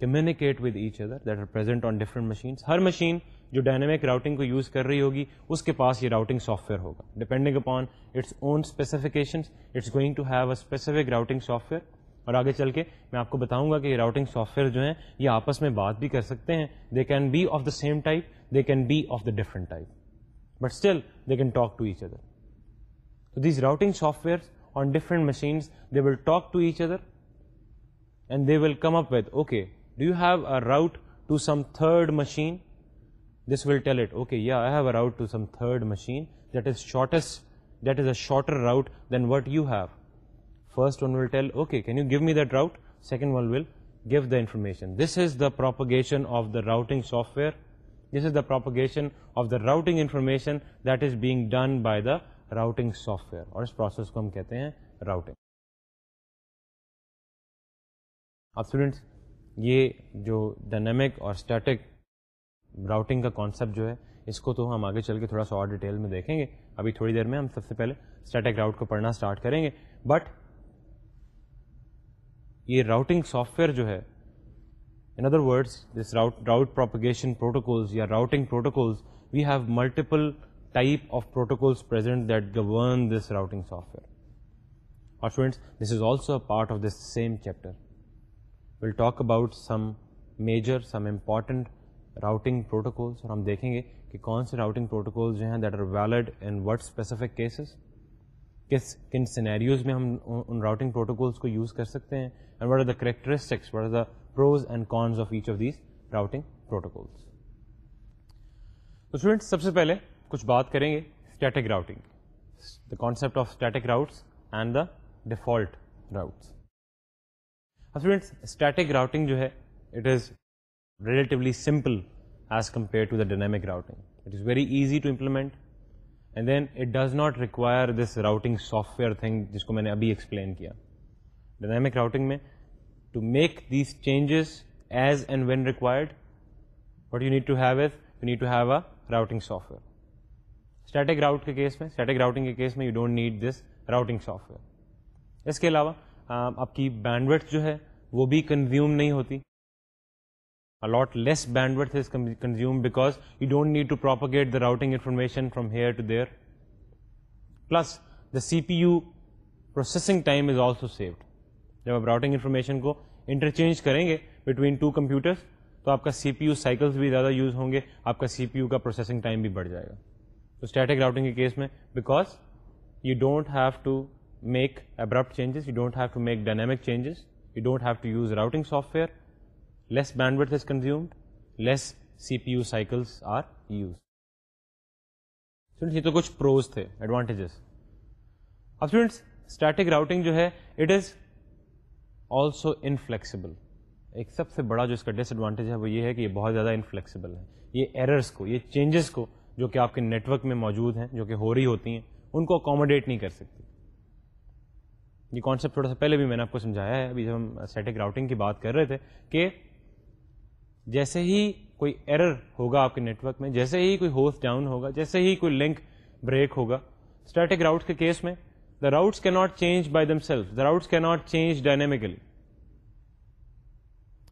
communicate with each other that are present on different machines Hare machine جو ڈائنامک راؤٹنگ کو یوز کر رہی ہوگی، اس کے پاس یہ راؤٹنگ سافٹ ویئر ہوگا. Depending upon its own specification it's going to have a specific routing software اور آگے چل کے میں آپ کو بتاؤں گا کہ یہ راؤٹنگ سافٹ ویئر جو ہیں، یہ آپس میں بات بھی کر سکتے ہیں۔ They can be of the same type they can be of the different type but still they can talk to each other these routing software on different machines they will talk to each other and they will come up with okay do you have a route to some third machine this will tell it okay yeah I have a route to some third machine that is shortest that is a shorter route than what you have first one will tell okay can you give me that route second one will give the information this is the propagation of the routing software this is the propagation of the routing information that is being done by the routing software اور اس process کو ہم کہتے ہیں routing اب students یہ جو dynamic اور اسٹیٹک راؤٹنگ کا کانسیپٹ جو ہے، اس کو تو ہم آگے چل کے تھوڑا سا اور ڈیٹیل میں دیکھیں گے. ابھی تھوڑی دیر میں ہم سب سے پہلے اسٹیٹک راؤٹ کو پڑھنا اسٹارٹ کریں گے. بٹ یہ راؤٹنگ سافٹ ویئر جو ہے in other words this route route propagation protocols یا routing protocols we have multiple type of protocols present that govern this routing software اور students this is also a part of this same chapter will talk about some major some important routing protocols اور ہم دیکھیں گے کہ کون سے routing protocols جو ہیں that are valid in what specific cases کس، کن سینیریوز میں ہم ان راؤٹنگ پروٹوکولس کو یوز کر سکتے ہیں and what are the characteristics what are the pros and cons of each of these routing protocols تو اسٹوڈینٹس سب سے پہلے کچھ بات کریں گے static routing the concept of static routes and the default routes students static routing جو ہے it is relatively simple as compare to the dynamic routing it is very easy to implement and then it does not require this routing software thing جس کو میں نے ابھی explain کیا۔ Dynamic routing میں to make these changes as and when required what you need to have is you need to have a routing software static route کے case میں static routing کے کیس میں you don't need this routing software اس کے علاوہ آپ کی بینڈوٹ جو ہے وہ بھی کنزیوم نہیں ہوتی۔ A lot less band is consume because you don't need to propagate the routing information from here to there plus the C P U processing time is also saved جب آپ راؤٹنگ انفارمیشن کو interchange کریں گے between two computers تو آپ کا C P U cycles بھی زیادہ یوز ہوں گے، آپ کا سی پی یو کا پروسیسنگ ٹائم بھی بڑھ جائے گا۔ تو اسٹیٹک راؤٹنگ کے کیس میں because you don't have to make abrupt changes you don't have to make dynamic changes you don't have to use routing software less band is consumed less C P U cycles are use یہ تو کچھ pros تھے advantages اب students static routing جو ہے it is also inflexible ایک سب سے بڑا جو اس کا ڈس ایڈوانٹیج ہے وہ یہ ہے کہ یہ بہت زیادہ انفلیکسیبل ہے. یہ ایررس کو، یہ چینجز کو جو کہ آپ کے نیٹورک میں موجود ہیں، جو کہ ہو رہی ہوتی ہیں، ان کو اکوموڈیٹ نہیں کر سکتی. یہ کانسیپٹ تھوڑا سا پہلے بھی میں نے آپ کو سمجھایا ہے، ابھی جب ہم اسٹیٹک راؤٹنگ کی بات کر رہے تھے کہ جیسے ہی کوئی ایرر ہوگا آپ کے نیٹورک میں، جیسے ہی کوئی ہوسٹ ڈاؤن ہوگا، جیسے ہی کوئی لنک بریک ہوگا اسٹیٹک راؤٹ کے کیس میں دا راؤٹس کی not change by themself the routes کی not change dynamically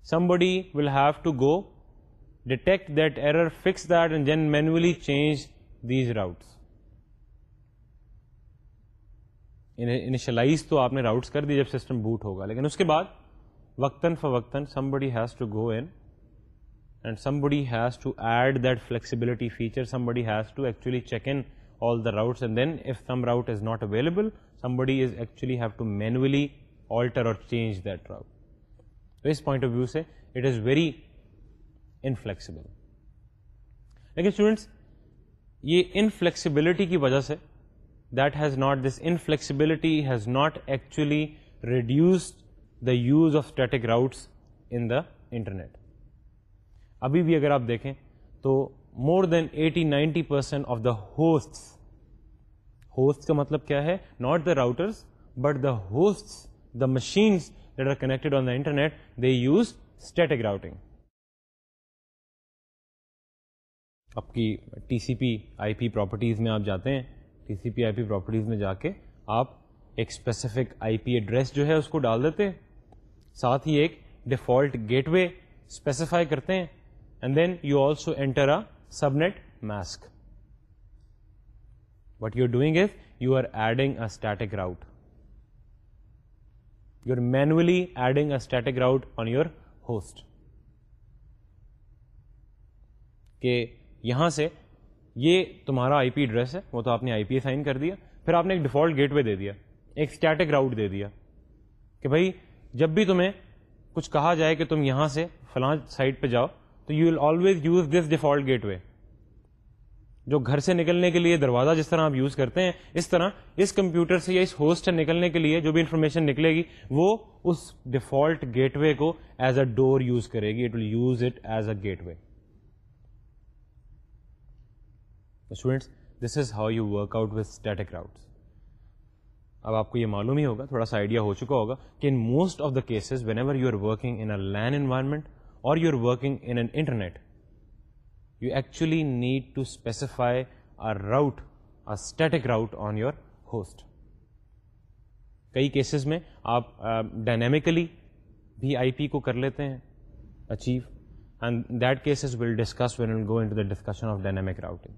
somebody will have to go detect that error fix that and then manually change these routes initialise تو آپ نے routes کر دی جب system boat ہوگا، لیکن اس کے بعد وقتاً فوقتاً somebody has to go in and somebody has to add that flexibility feature somebody has to actually check in all the routes and then if some route is not available somebody is actually have to manually alter or change that route تو اس point of view سے it is very inflexible لیکن students یہ inflexibility کی وجہ سے that has not this inflexibility has not actually reduced the use of static routes in the internet ابھی بھی اگر آپ دیکھیں تو more than eighty ninety percent of the host host کا مطلب کیا ہے؟ Not the routers but the host the machines that are connected on the internet they use static routing آپ کی T C P I P properties میں آپ جاتے ہیں T C P I P properties میں جا کے آپ ایک اسپیسیفک آئی پی ایڈریس جو ہے اس کو ڈال دیتے ہیں۔ ساتھ ہی ایک ڈیفالٹ گیٹ وے اسپیسیفائی کرتے ہیں۔ And then you also enter a subnet mask what you doing is you are adding a static route you are manually adding a static route on your host کہ یہاں سے یہ تمہارا آئی P address ہے، وہ تو آپ نے آئی پی اسائن کر دیا، پھر آپ نے ایک ڈیفالٹ گیٹ وے دے دیا، ایک اسٹیٹک راؤٹ دے دیا کہ بھائی جب بھی تمہیں کچھ کہا جائے کہ تم یہاں سے فلاں سائٹ پہ جاؤ تو you will always use this default gateway جو گھر سے نکلنے کے لیے دروازہ جس طرح آپ یوز کرتے ہیں، اس طرح اس کمپیوٹر سے یا اس ہوسٹ سے نکلنے کے لیے جو بھی انفارمیشن نکلے گی، وہ اس ڈیفالٹ گیٹ وے کو ایز اے ڈور یوز کرے گی it will use it as a gateway students this is how you work out with static routes اب آپ کو یہ معلوم ہی ہوگا، تھوڑا سا آئیڈیا ہو چکا ہوگا کہ in most of the cases whenever you are working in LAN environment or you are working in an internet you actually need to specify route static route on your host کئی cases میں آپ dynamically بھی I P کو کر لیتے ہیں achieve and that cases will discuss when will go in the discussion of dynamic routing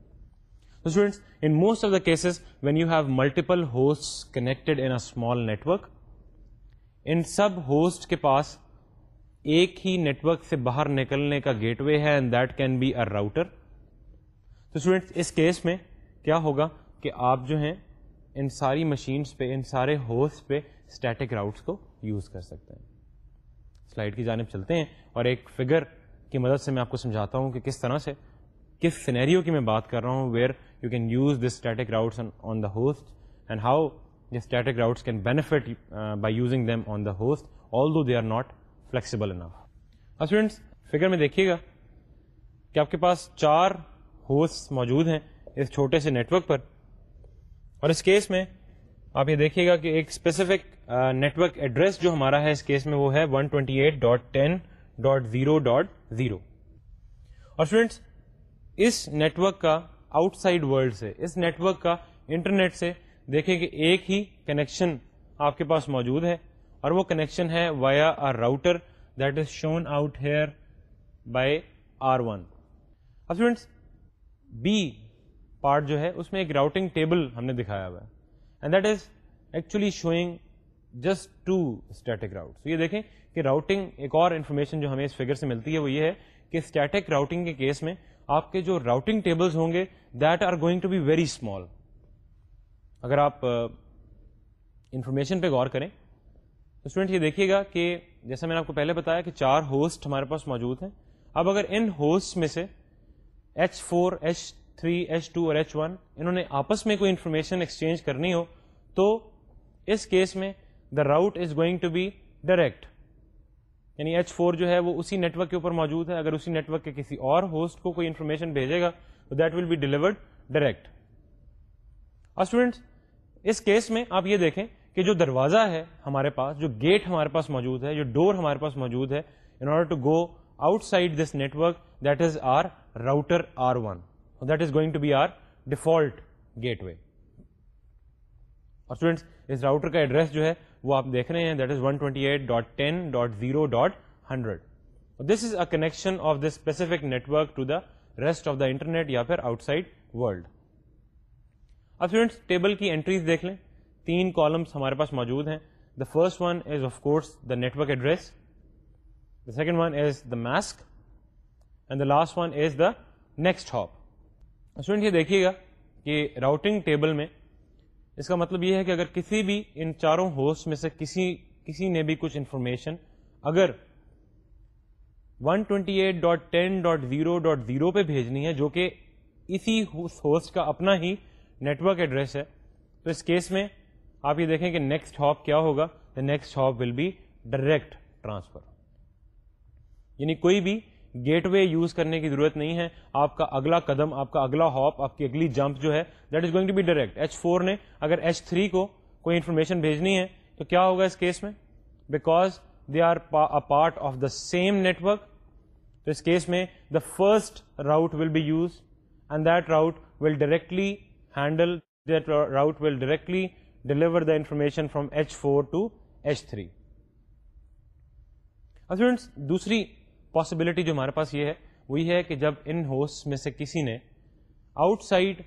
students in most of the cases when you have multiple host connected in small network in sub host کے پاس ایک ہی network سے باہر نکلنے کا gateway ہے and that can be a router تو students اس کیس میں کیا ہوگا کہ آپ جو ہیں ان ساری مشینس پہ، ان سارے ہوسٹ پہ اسٹیٹک راؤٹس کو یوز کر سکتے ہیں۔ سلائڈ کی جانب چلتے ہیں اور ایک فگر کی مدد سے میں آپ کو سمجھاتا ہوں کہ کس طرح سے، کس سینیریو کی میں بات کر رہا ہوں where you can use this static routes on the host and how this static routes can benefit by using them on the host although they are not flexible enough اب اسٹوڈینٹس فگر میں دیکھیے گا کہ آپ کے پاس چار host موجود ہیں اس چھوٹے سے نیٹورک پر اور اس کیس میں آپ یہ دیکھیے گا کہ ایک اسپیسیفک نیٹورک ایڈریس جو ہمارا ہے اس کیس میں وہ ہے 128.10.0.0 اور اسٹوڈینٹس اس نیٹورک کا آؤٹ سائڈ ورلڈ سے، اس نیٹورک کا انٹرنیٹ سے دیکھیں کہ ایک ہی کنیکشن آپ کے پاس موجود ہے اور وہ کنیکشن ہے via R router that is shown out here by R one اب اسٹوڈینٹس بی پارٹ جو ہے، اس میں ایک راؤٹنگ ٹیبل ہم نے دکھایا ہوا ہے. And that is actually showing just two static route یہ دیکھیں کہ راؤٹنگ ایک اور انفارمیشن جو ہمیں اس فگر سے ملتی ہے وہ یہ ہے کہ اسٹیٹک راؤٹنگ کے کیس میں آپ کے جو راؤٹنگ ٹیبلز ہوں گے that are going to be very small اگر آپ انفارمیشن پہ غور کریں تو اسٹوڈینٹ یہ دیکھیے گا کہ جیسا میں نے آپ کو پہلے بتایا کہ چار ہوسٹ ہمارے پاس موجود ہیں۔ اب اگر ان ہوسٹ میں سے H four H three H two اور ایچ ون انہوں نے آپس میں کوئی انفارمیشن ایکسچینج کرنی ہو، تو اس کیس میں the route is going to be direct یعنی ایچ فور جو ہے وہ اسی نیٹورک کے اوپر موجود ہے۔ اگر اسی نیٹورک کے کسی اور ہوسٹ کو کوئی انفارمیشن بھیجے گا، تو that will be delivered direct اور اسٹوڈینٹس اس کیس میں آپ یہ دیکھیں کہ جو دروازہ ہے ہمارے پاس، جو گیٹ ہمارے پاس موجود ہے، جو ڈور ہمارے پاس موجود ہے in order to go outside this network that is our router R one that is going to be our default gateway اور اسٹوڈینٹس اس راؤٹر کا ایڈریس جو ہے، وہ آپ دیکھ رہے ہیں that is one twenty eight dot ten dot zero dot hundred this is a connection of this specific network to the rest of the internet یا پھر آؤٹ سائڈ ورلڈ اب اسٹوڈینٹس ٹیبل کی اینٹریز دیکھ لیں۔ تین columns ہمارے پاس موجود ہیں۔ The first one is of course the network address the second one is the mask and the last one is the next hop student یہ دیکھیے گا کہ راؤٹنگ ٹیبل میں اس کا مطلب یہ ہے کہ اگر کسی بھی ان چاروں ہوسٹ میں سے کسی کسی نے بھی کچھ انفارمیشن اگر 128.10.0.0 dot ten dot zero dot zero پہ بھیجنی ہے جو کہ اسی ہوسٹ کا اپنا ہی نیٹورک ایڈریس ہے، تو اس کیس میں آپ یہ دیکھیں کہ نیکسٹ ہاپ کیا ہوگا؟ The next hop will be direct transfer یعنی کوئی بھی گیٹ وے یوز کرنے کی ضرورت نہیں ہے۔ آپ کا اگلا قدم، آپ کا اگلا ہاپ آپ کی اگلی جمپ جو ہے that is going to be direct H four نے اگر ایچ تھری کو کوئی انفارمیشن بھیجنی ہے، تو کیا ہوگا اس کیس میں؟ Because they are part of the same network تو اس کیس میں the first route will be use and that route will directly handle that route will directly deliver the information from H four to H three دوسری possibility جو ہمارے پاس یہ ہے وہ یہ ہے کہ جب ان ہوسٹ میں سے کسی نے outside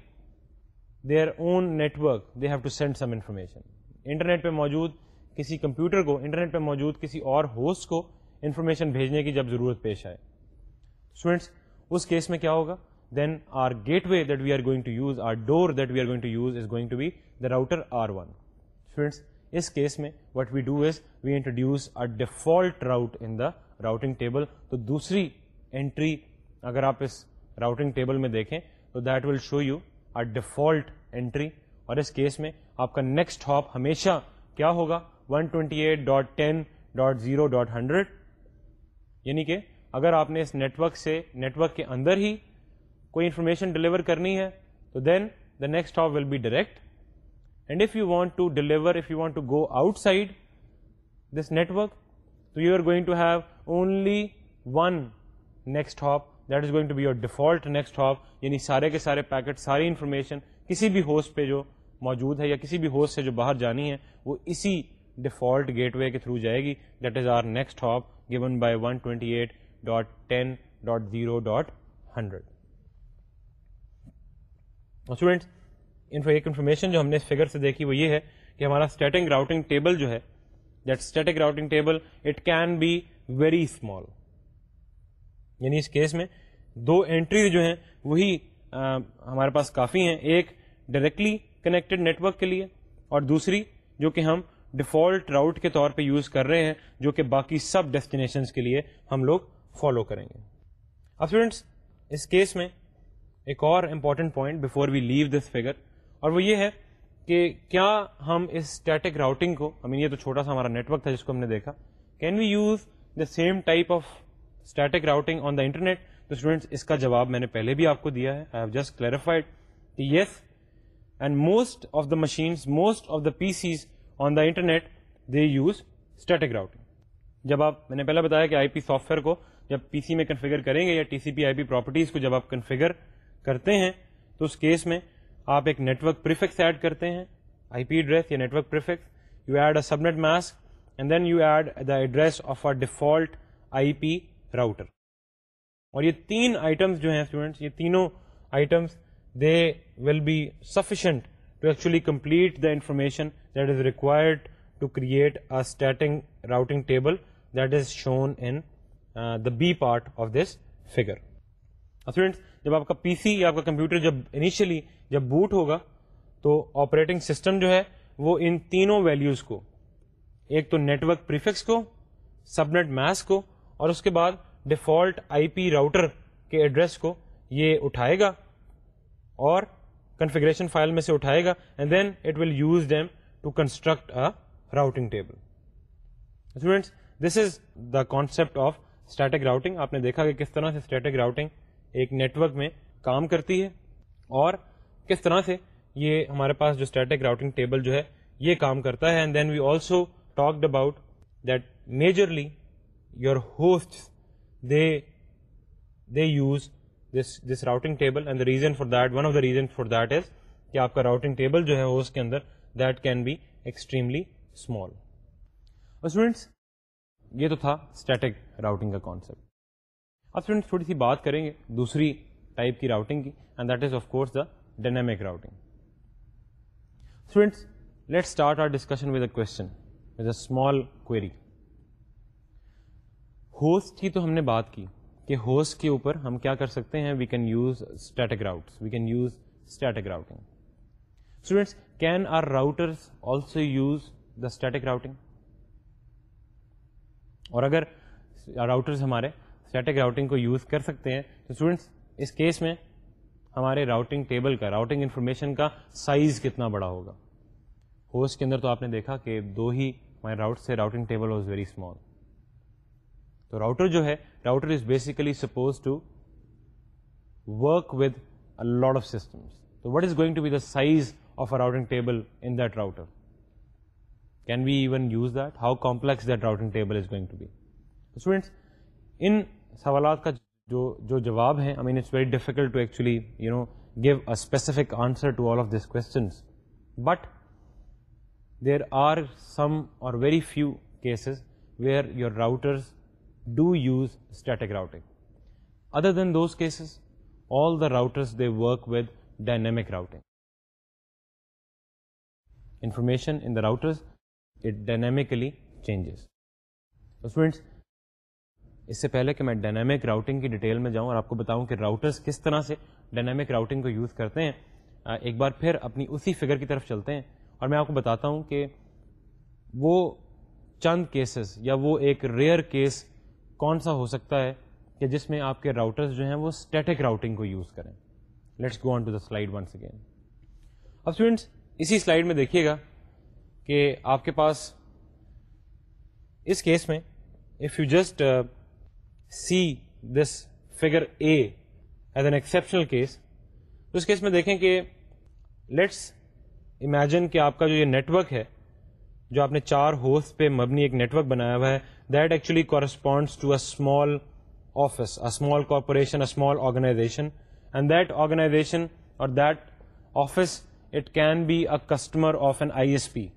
their own network they have to send some information internet پہ موجود کسی کمپیوٹر کو انٹرنیٹ پہ موجود کسی اور ہوسٹ کو انفارمیشن بھیجنے کی جب ضرورت پیش آئے. اسٹوڈینٹس اس کیس میں کیا ہوگا؟ Then our gateway that we are going to use our door that we are going to use is going to be the router R one students us case میں what we do is we introduce a default route in the routing table تو دوسری entry اگر آپ اس routing table میں دیکھیں تو that will show you a default entry اور اس کیس میں آپ کا نیکسٹ ہاپ ہمیشہ کیا ہوگا 128.10.0.100 یعنی کہ اگر آپ نے اس نیٹورک سے نیٹورک کے اندر ہی کوئی انفارمیشن ڈلیور کرنی ہے، تو then the next hop will be direct and if you want to deliver if you want to go outside this network تو you are going to have only one next hop that is going to be your default next hop یعنی سارے کے سارے packet ساری information کسی بھی host پہ جو موجود ہے یا کسی بھی ہوسٹ سے جو باہر جانی ہے، وہ اسی ڈیفالٹ گیٹ وے کے تھرو جائے گی. That is our next hop given by one twenty eight dot ten dot zero dot hundred students ایک انفارمیشن جو ہم نے فگر سے دیکھی وہ یہ ہے کہ ہمارا اسٹیٹنگ راؤٹنگ ٹیبل جو ہے that static routing table it can be very small یعنی اس کیس میں دو اینٹری جو ہیں وہی ہمارے پاس کافی ہیں ایک ڈائریکٹلی کنیکٹڈ نیٹورک کے لیے اور دوسری جو کہ ہم ڈیفالٹ راؤٹ کے طور پہ یوز کر رہے ہیں جو کہ باقی سب ڈیسٹینیشنس کے لیے ہم لوگ فالو کریں گے اب اسٹوڈینٹس اس کیس میں ایک اور important point before we leave this figure اور وہ یہ ہے کہ کیا ہم اس اسٹیٹک راؤٹنگ کو مین یہ تو چھوٹا سا ہمارا نیٹورک تھا جس کو ہم نے دیکھا can we use the same type of static routing on the internet تو اسٹوڈینٹس اس کا جواب میں نے پہلے بھی آپ کو دیا ہے. I have just clarified yes and most of the machines most of the P Cs on the internet they use static routing جب آپ، میں نے پہلے بتایا کہ آئی پی سافٹ ویئر کو جب پی سی میں کنفیگر کریں گے یا T C P I P properties کو جب آپ کنفیگر کرتے ہیں، تو اس کیس میں آپ ایک نیٹورک پریفکس ایڈ کرتے ہیں آئی پی ایڈریس یا network prefix you add a subnet mask and then you add the address of a default I P router اور یہ تین آئٹمس جو ہیں اسٹوڈینٹس یہ تینوں items they will be sufficient to actually complete the information that is required to create a static routing table that is shown in the B part of this figure students جب آپ کا P C یا آپ کا computer جب initially جب boot ہوگا، تو آپریٹنگ سسٹم جو ہے وہ ان تینوں ویلیوز کو، ایک تو نیٹورک پریفکس کو سبنیٹ میس کو، اور اس کے بعد ڈیفالٹ آئی پی راؤٹر کے ایڈریس کو یہ اٹھائے گا اور کنفیگریشن فائل میں سے اٹھائے گا and then it will use them to construct a routing table students this is the concept of static routing آپ نے دیکھا کہ کس طرح سے اسٹیٹک راؤٹنگ ایک نیٹورک میں کام کرتی ہے اور کس طرح سے یہ ہمارے پاس جو اسٹیٹک راؤٹنگ ٹیبل جو ہے یہ کام کرتا ہے. And then we also talked about that majorly your host they they use this this routing table and the reason for that one of the reason for that is کہ آپ کا routing table جو ہے host کے اندر that can be extremely small students یہ تو تھا static routing کا کانسیپٹ اب اسٹوڈینٹس تھوڑی سی بات کریں گے دوسری ٹائپ کی راؤٹنگ کی and that is of course the dynamic routing students let start our discussion with a question with a small query host کی تو ہم نے بات کی کہ ہوسٹ کے اوپر ہم کیا کر سکتے ہیں؟ We can use static route we can use static routing students can our routers also use the static routing اور اگر راؤٹرز ہمارے اسٹیٹک راؤٹنگ کو یوز کر سکتے ہیں۔ تو اسٹوڈینٹس اس کیس میں ہمارے راؤٹنگ ٹیبل کا راؤٹنگ انفارمیشن کا سائز کتنا بڑا ہوگا۔ ہوسٹ کے اندر تو آپ نے دیکھا کہ دو ہی ہمارے راؤٹ سے routing table was very small تو راؤٹر جو ہے router is basically suppose to work with lot of systems تو what is going to be the size of a routing table in that router can we even use that how complex that routing table is going to be students ان سوالات کا جو جو جواب ہے I mean it's very difficult to actually you know give a specific answer to all of this questions but there are some or very few cases where your routers do use static routing other than those cases all the routers they work with dynamic routing information in the routers it dynamically changes students اس سے پہلے کہ میں dynamic routing کی detail میں جاؤں اور آپ کو بتاؤں کہ راؤٹرس کس طرح سے ڈائنامک راؤٹنگ کو یوز کرتے ہیں ایک بار پھر اپنی اسی فگر کی طرف چلتے ہیں اور میں آپ کو بتاتا ہوں کہ وہ چند کیسز یا وہ ایک ریئر کیس کون سا ہو سکتا ہے کہ جس میں آپ کے راؤٹرز جو ہیں وہ اسٹیٹک راؤٹنگ کو یوز کریں۔ Let's go on to the slide once again اب اسٹوڈینٹس اسی سلائڈ میں دیکھیے گا کہ آپ کے پاس اس کیس میں if you just see this figure a as an exceptional case, تو اس کیس میں دیکھیں کہ لیٹس امیجن کہ آپ کا جو یہ نیٹورک ہے، جو آپ نے چار ہوسٹ پہ مبنی ایک نیٹورک بنایا ہوا ہے that actually corresponds to a small office a small corporation a small organization and that organization or that office it can be a customer of an I S P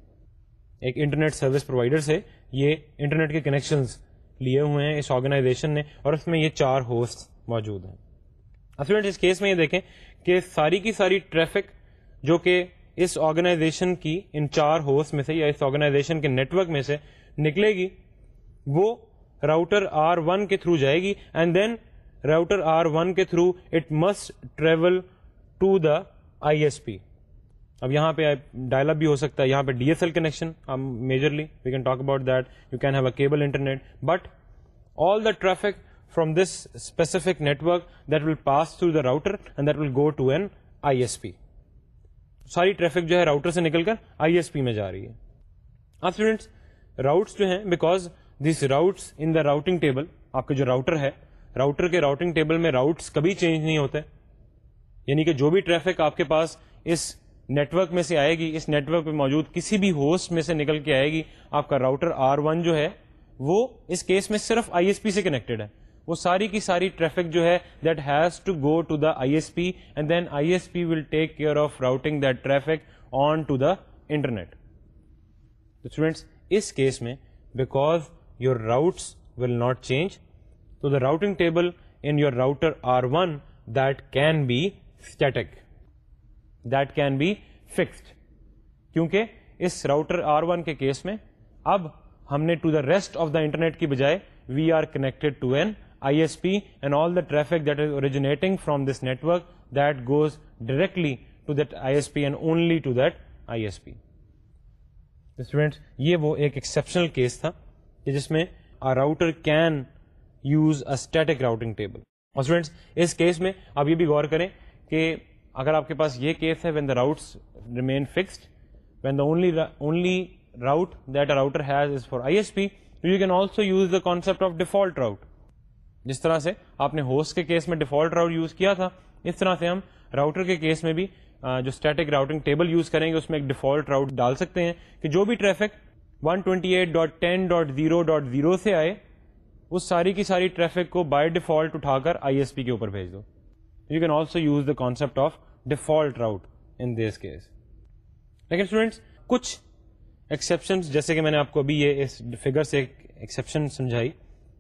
ایک internet service provider سے یہ internet کے connections لیے ہوئے ہیں اس organization نے اور اس میں یہ چار ہوسٹ موجود ہیں۔ اسٹوڈینٹ اس کیس میں یہ دیکھیں کہ ساری کی ساری ٹریفک جو کہ اس آرگنائزیشن کی ان چار ہوسٹ میں سے یا اس آرگنائزیشن کے نیٹورک میں سے نکلے گی، وہ راؤٹر آر ون کے تھرو جائے گی and then router R one کے through it must travel to the I S P اب یہاں پہ ڈائل اپ بھی ہو سکتا ہے، یہاں پہ D S L connection majorly we can talk about that you can have a cable internet but all the traffic from this specific network that will pass through the router and that will go to an I S P ساری traffic جو ہے router سے نکل کر I S P میں جا رہی ہے۔ اب اسٹوڈینٹس راؤٹس جو ہیں because this routes in the routing table آپ کا جو راؤٹر ہے راؤٹر کے راؤٹنگ ٹیبل میں راؤٹس کبھی چینج نہیں ہوتے۔ یعنی کہ جو بھی ٹریفک آپ کے پاس اس نیٹورک میں سے آئے گی، اس نیٹورک پہ موجود کسی بھی ہوسٹ میں سے نکل کے آئے گی، آپ کا راؤٹر آر ون جو ہے، وہ اس کیس میں صرف آئی ایس پی سے کنیکٹڈ ہے۔ وہ ساری کی ساری ٹریفک جو ہے that has to go to the I S P and then I S P will take care of routing that traffic on to the internet students us case میں because your routes will not change تو the routing table in your router R one that can be static that can be fixed کیونکہ اس router R one کے case میں اب ہم نے to the rest of the internet کی بجائے we are connected to an I S P and all the traffic that is originating from this network that goes directly to that I S P and only to that I S P student یہ وہ ایک exceptional case تھا کہ جس میں router can use a static routing table اور students اس case میں آپ یہ بھی غور کریں کہ اگر آپ کے پاس یہ کیس ہے when the routes remain fixed when the only only route that router has is for I S P you can also use the concept of default route جس طرح سے آپ نے ہوسٹ کے کیس میں ڈیفالٹ راؤٹ یوز کیا تھا، اس طرح سے ہم راؤٹر کے کیس میں بھی جو اسٹیٹک راؤٹنگ ٹیبل یوز کریں گے، اس میں ایک ڈیفالٹ راؤٹ ڈال سکتے ہیں کہ جو بھی ٹریفک 128.10.0.0 سے آئے، اس ساری کی ساری ٹریفک کو بائی ڈیفالٹ اٹھا کر آئی ایس پی کے اوپر بھیج دو. You can also use the concept of default route in this case لیکن اسٹوڈینٹس کچھ ایکسپشن جیسے کہ میں نے آپ کو ابھی یہ اس فگر سے ایکسپشن سمجھائی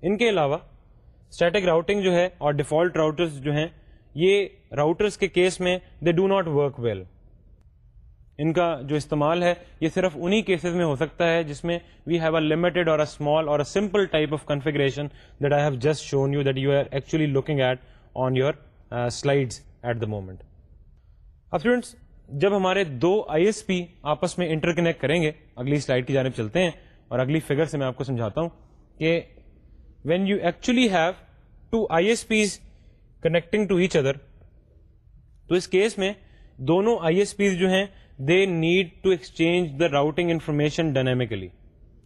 ان کے علاوہ اسٹیٹک راؤٹنگ جو ہے اور ڈیفالٹ راؤٹرز جو ہیں یہ راؤٹرس کے کیس میں they do not work well ان کا جو استعمال ہے یہ صرف انہی کیسز میں ہو سکتا ہے جس میں we have a limited or small or simple type of configuration that I have just shown you that you are actually looking at on your slide at the moment اب اسٹوڈینٹس جب ہمارے دو I S P آپس میں inter connect کریں گے، اگلی slide کی جانب چلتے ہیں اور اگلی فگر سے میں آپ کو سمجھاتا ہوں کہ when you actually have two I S Ps connecting to each other تو اس کیس میں دونوں آئی ایس پیز جو ہیں they need to exchange the routing information dynamically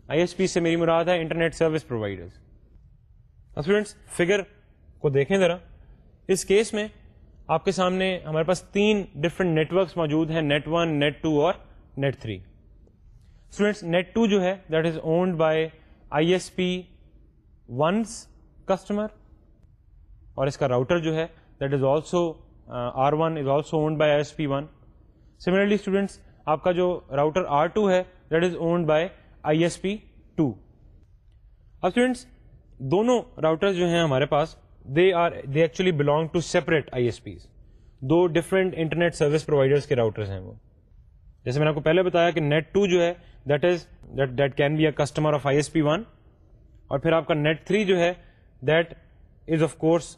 I S P سے میری مراد ہے internet service provider students figure کو دیکھیں ذرا. اس کیس میں آپ کے سامنے ہمارے پاس تین ڈفرنٹ نیٹورکس موجود ہیں نیٹ ون نیٹ ٹو اور net three students net two جو ہے that is owned by I S P one's customer اور اس کا راؤٹر جو ہے that is also R one is also owned by I S P one similarly students آپ کا جو راؤٹر آر ٹو ہے that is owned by I S P two اب اسٹوڈینٹس دونوں راؤٹر جو ہیں ہمارے پاس they are they actually belong to separate I S Ps do different internet service providers کے راؤٹرس ہیں وہ. جیسے میں نے آپ کو پہلے بتایا کہ نیٹ ٹو جو ہے that is that that can be a customer of I S P one اور پھر آپ کا نیٹ تھری جو ہے that is of course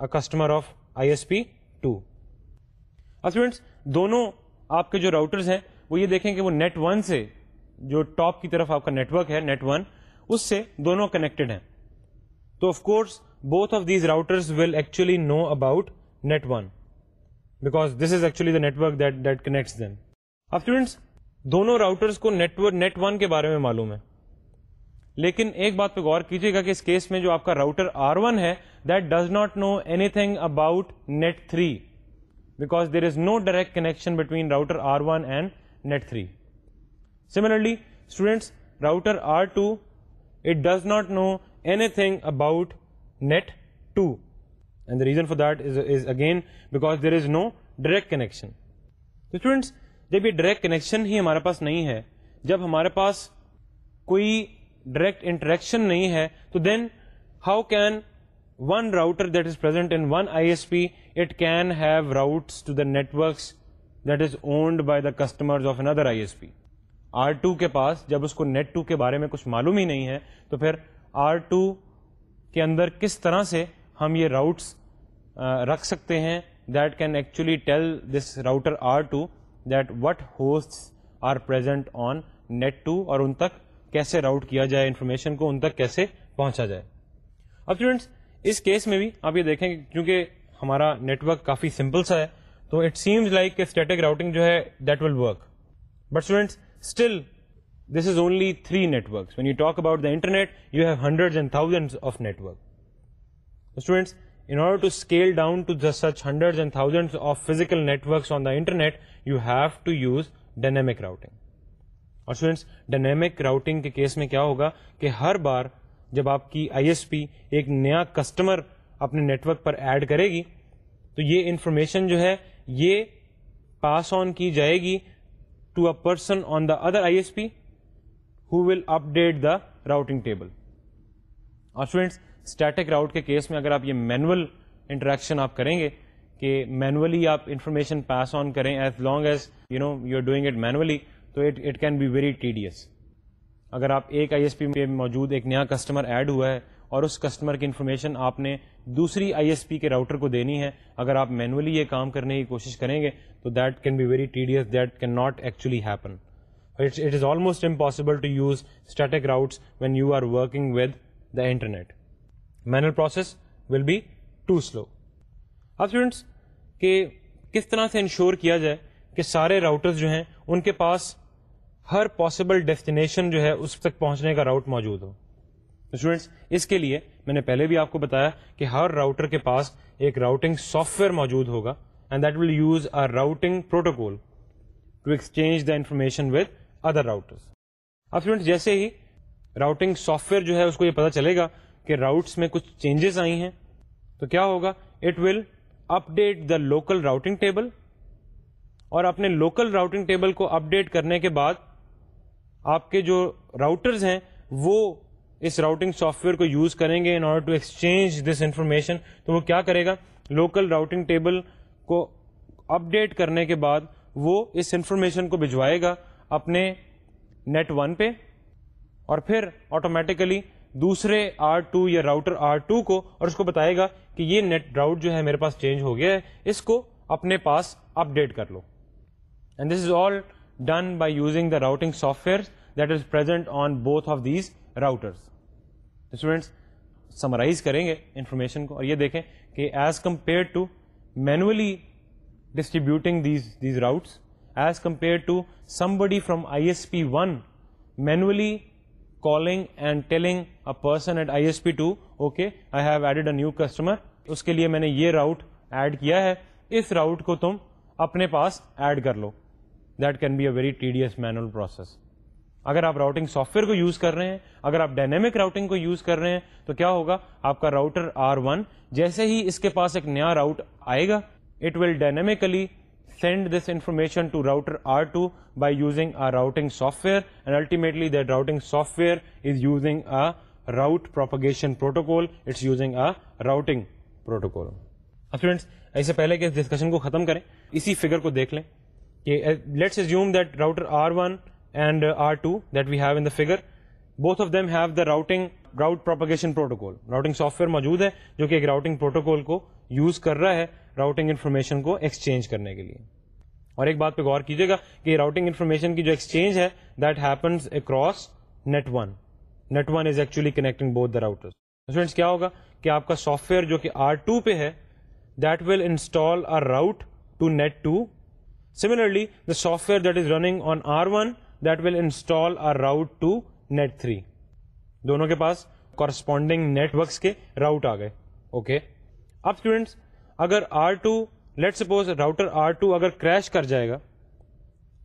a customer of I S P two students دونوں آپ کے جو راؤٹرز ہیں، وہ یہ دیکھیں کہ وہ نیٹ ون سے جو ٹاپ کی طرف آپ کا نیٹورک ہے نیٹ ون اس سے دونوں کنیکٹڈ ہیں. تو of course both of these routers will actually know about net one because this is actually the network that that connects then اب اسٹوڈینٹس دونوں راؤٹرس کو نیٹورک نیٹ ون کے بارے میں معلوم ہے لیکن ایک بات پہ غور کیجیے گا کہ اس کیس میں جو آپ کا راؤٹر آر ون ہے that does not know anything about net three because there is no direct connection between router R one and net three similarly students router R two it does not know anything about net two and the reason for that is again because there is no direct connection تو students جب یہ direct connection ہی ہمارے پاس نہیں ہے، جب ہمارے پاس کوئی ڈائریکٹ انٹریکشن نہیں ہے، تو then how can one router that is present in one I S P it can have routes to the networks that is owned by the customer of another I S P R two کے پاس، جب اس کو net to کے بارے میں کچھ معلوم ہی نہیں ہے، تو پھر آر ٹو کے اندر کس طرح سے ہم یہ راؤٹس رکھ سکتے ہیں that can actually tell this router R two that what host are present on net two اور ان تک کیسے راؤٹ کیا جائے انفارمیشن کو، ان تک کیسے پہنچا جائے۔ اب اسٹوڈینٹس اس کیس میں بھی آپ یہ دیکھیں کہ کیونکہ ہمارا نیٹورک کافی سمپل سا ہے، تو it seems like static routing جو ہے that will work but students still this is only three networks when you talk about the internet you have hundred and thousand of network students in order to scale down to just such hundreds and thousands of physical networks on the internet, you have to use dynamic routing. اور students dynamic routing کے case میں کیا ہوگا کہ ہر بار جب آپ کی I S P ایک نیا کسٹمر اپنے نیٹورک پر ایڈ کرے گی تو یہ انفارمیشن جو ہے یہ پاس آن کی جائے گی to a person on the other I S P who will update the routing table اور اسٹوڈینٹس اسٹیٹک راؤٹ کے کیس میں اگر آپ یہ مینول انٹریکشن آپ کریں گے کہ مینولی آپ انفارمیشن پاس آن کریں as long as you know you are doing it manually تو it it can be very tedious اگر آپ ایک آئی ایس پی میں موجود ایک نیا کسٹمر ایڈ ہوا ہے اور اس کسٹمر کی انفارمیشن آپ نے دوسری آئی ایس پی کے راؤٹر کو دینی ہے، اگر آپ مینولی یہ کام کرنے کی کوشش کریں گے، تو that can be very tedious that can not actually happen it is almost impossible to use static routes when you are working with the internet manual process will be too slow اب students کہ کس طرح سے ensure کیا جائے کہ سارے routers جو ہیں ان کے پاس ہر پاسبل ڈیسٹینیشن جو ہے اس تک پہنچنے کا راؤٹ موجود ہو اسٹوڈینٹس اس کے لیے میں نے پہلے بھی آپ کو بتایا کہ ہر راؤٹر کے پاس ایک راؤٹنگ سافٹ ویئر موجود ہوگا and that will use a routing protocol to exchange the information with other routers اب اسٹوڈینٹس جیسے ہی راؤٹنگ سافٹ ویئر جو ہے اس کو یہ پتا چلے گا کہ راؤٹس میں کچھ چینجز آئی ہیں تو کیا ہوگا it will update the local routing table اور اپنے لوکل راؤٹنگ ٹیبل کو اپ ڈیٹ کرنے کے بعد آپ کے جو راؤٹرز ہیں وہ اس راؤٹنگ سافٹ ویئر کو یوز کریں گے in order to exchange this information تو وہ کیا کرے گا لوکل راؤٹنگ ٹیبل کو اپ ڈیٹ کرنے کے بعد وہ اس انفارمیشن کو بھجوائے گا اپنے نیٹ ون پہ اور پھر آٹومیٹیکلی دوسرے آر ٹو یا راؤٹر آر ٹو کو اور اس کو بتائے گا کہ یہ نیٹ راؤٹ جو ہے میرے پاس چینج ہو گیا ہے، اس کو اپنے پاس اپ ڈیٹ کر لو۔ And this is all done by using the routing software that is present on both of these routers students summarise کریں گے انفارمیشن کو اور یہ دیکھیں کہ as compared to manually distributing these these routes as compared to somebody from I S P one manually calling and telling a person at I S P two okay I have added a new customer اس کے لیے میں نے یہ route add کیا ہے اس route کو تم اپنے پاس ایڈ کر لو that can be a very tedious manual process اگر آپ راؤٹنگ سافٹ ویئر کو یوز کر رہے ہیں اگر آپ ڈائنامک راؤٹنگ کو یوز کر رہے ہیں تو کیا ہوگا آپ کا راؤٹر آر ون جیسے ہی اس کے پاس ایک نیا راؤٹ آئے گا it will dynamically send this information to router R two by using a routing software and ultimately that routing software is using a route propagation protocol it's using a routing protocol students ایسے پہلے کہ اس discussion کو ختم کریں اسی figure کو دیکھ لیں کہ let's assume that router R one and R two that we have in the figure both of them have the routing route propagation protocol routing software موجود ہے جو کہ ایک راؤٹنگ پروٹوکول کو یوز کر رہا ہے. راؤٹنگ انفارمیشن کو ایکسچینج کرنے کے لیے۔ اور ایک بات پہ غور کیجیے گا کہ راؤٹنگ انفارمیشن کی جو ایکسچینج ہے that happens across net one net one is actually connecting both the router students کیا ہوگا کہ آپ کا سافٹ ویئر جو کہ آر ٹو پہ ہے that will install a route to net two similarly the software that is running on R one that will install a route to net three دونوں کے پاس کورسپونڈنگ نیٹورکس کے route آ گئے اوکے اب students اگر R two let suppose router R two اگر crash کر جائے گا،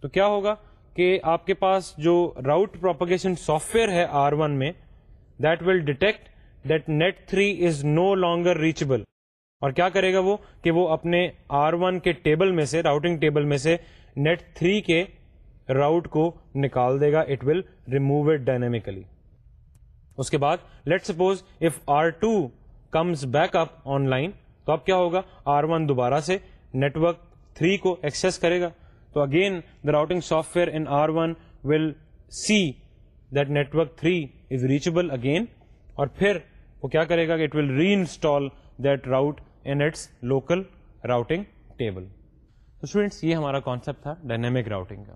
تو کیا ہوگا کہ آپ کے پاس جو راؤٹ پروپگیشن سافٹ ویئر ہے آر ون میں that will detect that net three is no longer reachable اور کیا کرے گا وہ؟ کہ وہ اپنے آر ون کے ٹیبل میں سے راؤٹنگ ٹیبل میں سے نیٹ تھری کے راؤٹ کو نکال دے گا it will remove it dynamically اس کے بعد let suppose if R two comes back up online تو اب کیا ہوگا؟ آر ون دوبارہ سے نیٹورک تھری کو ایکسس کرے گا۔ تو again the routing software in R one will see that network three is reachable again اور پھر وہ کیا کرے گا کہ it will reinstall that route in its local routing table students یہ ہمارا کانسیپٹ تھا ڈائنامک راؤٹنگ کا۔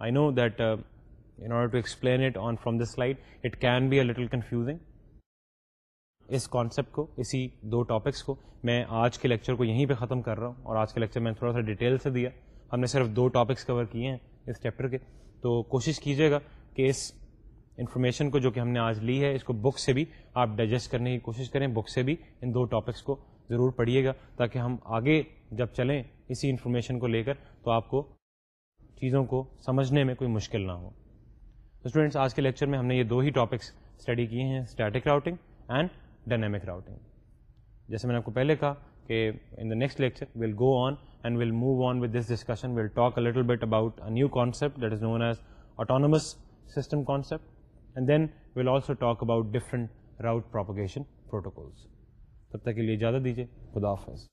I know that in order to explain it on from this slide it can be a little confusing us concept کو، اسی دو topics کو میں آج کے لیکچر کو یہیں پہ ختم کر رہا ہوں اور آج کے لیکچر میں تھوڑا سا ڈیٹیل سے دیا۔ ہم نے صرف دو ٹاپکس کور کیے ہیں اس چیپٹر کے۔ تو کوشش کیجیے گا کہ اس انفارمیشن کو جو کہ ہم نے آج لی ہے، اس کو بک سے بھی آپ ڈائجسٹ کرنے کی کوشش کریں۔ بک سے بھی ان دو ٹاپکس کو ضرور پڑھیے گا تاکہ ہم آگے جب چلیں اسی انفارمیشن کو لے کر تو آپ کو چیزوں کو سمجھنے میں کوئی مشکل نہ ہو۔ اسٹوڈینٹس آج کے لیکچر میں ہم نے یہ دو ہی ٹاپکس اسٹڈی کیے ہیں static routing and dynamic routing جیسے میں نے آپ کو پہلے کہا کہ in the next lecture will go on and will move on with this discussion will talk a little bit about new concept that is known as autonomous system concept and then will also talk about different route propagation protocols تب تک کے لیے اجازت دیجیے خدا حافظ.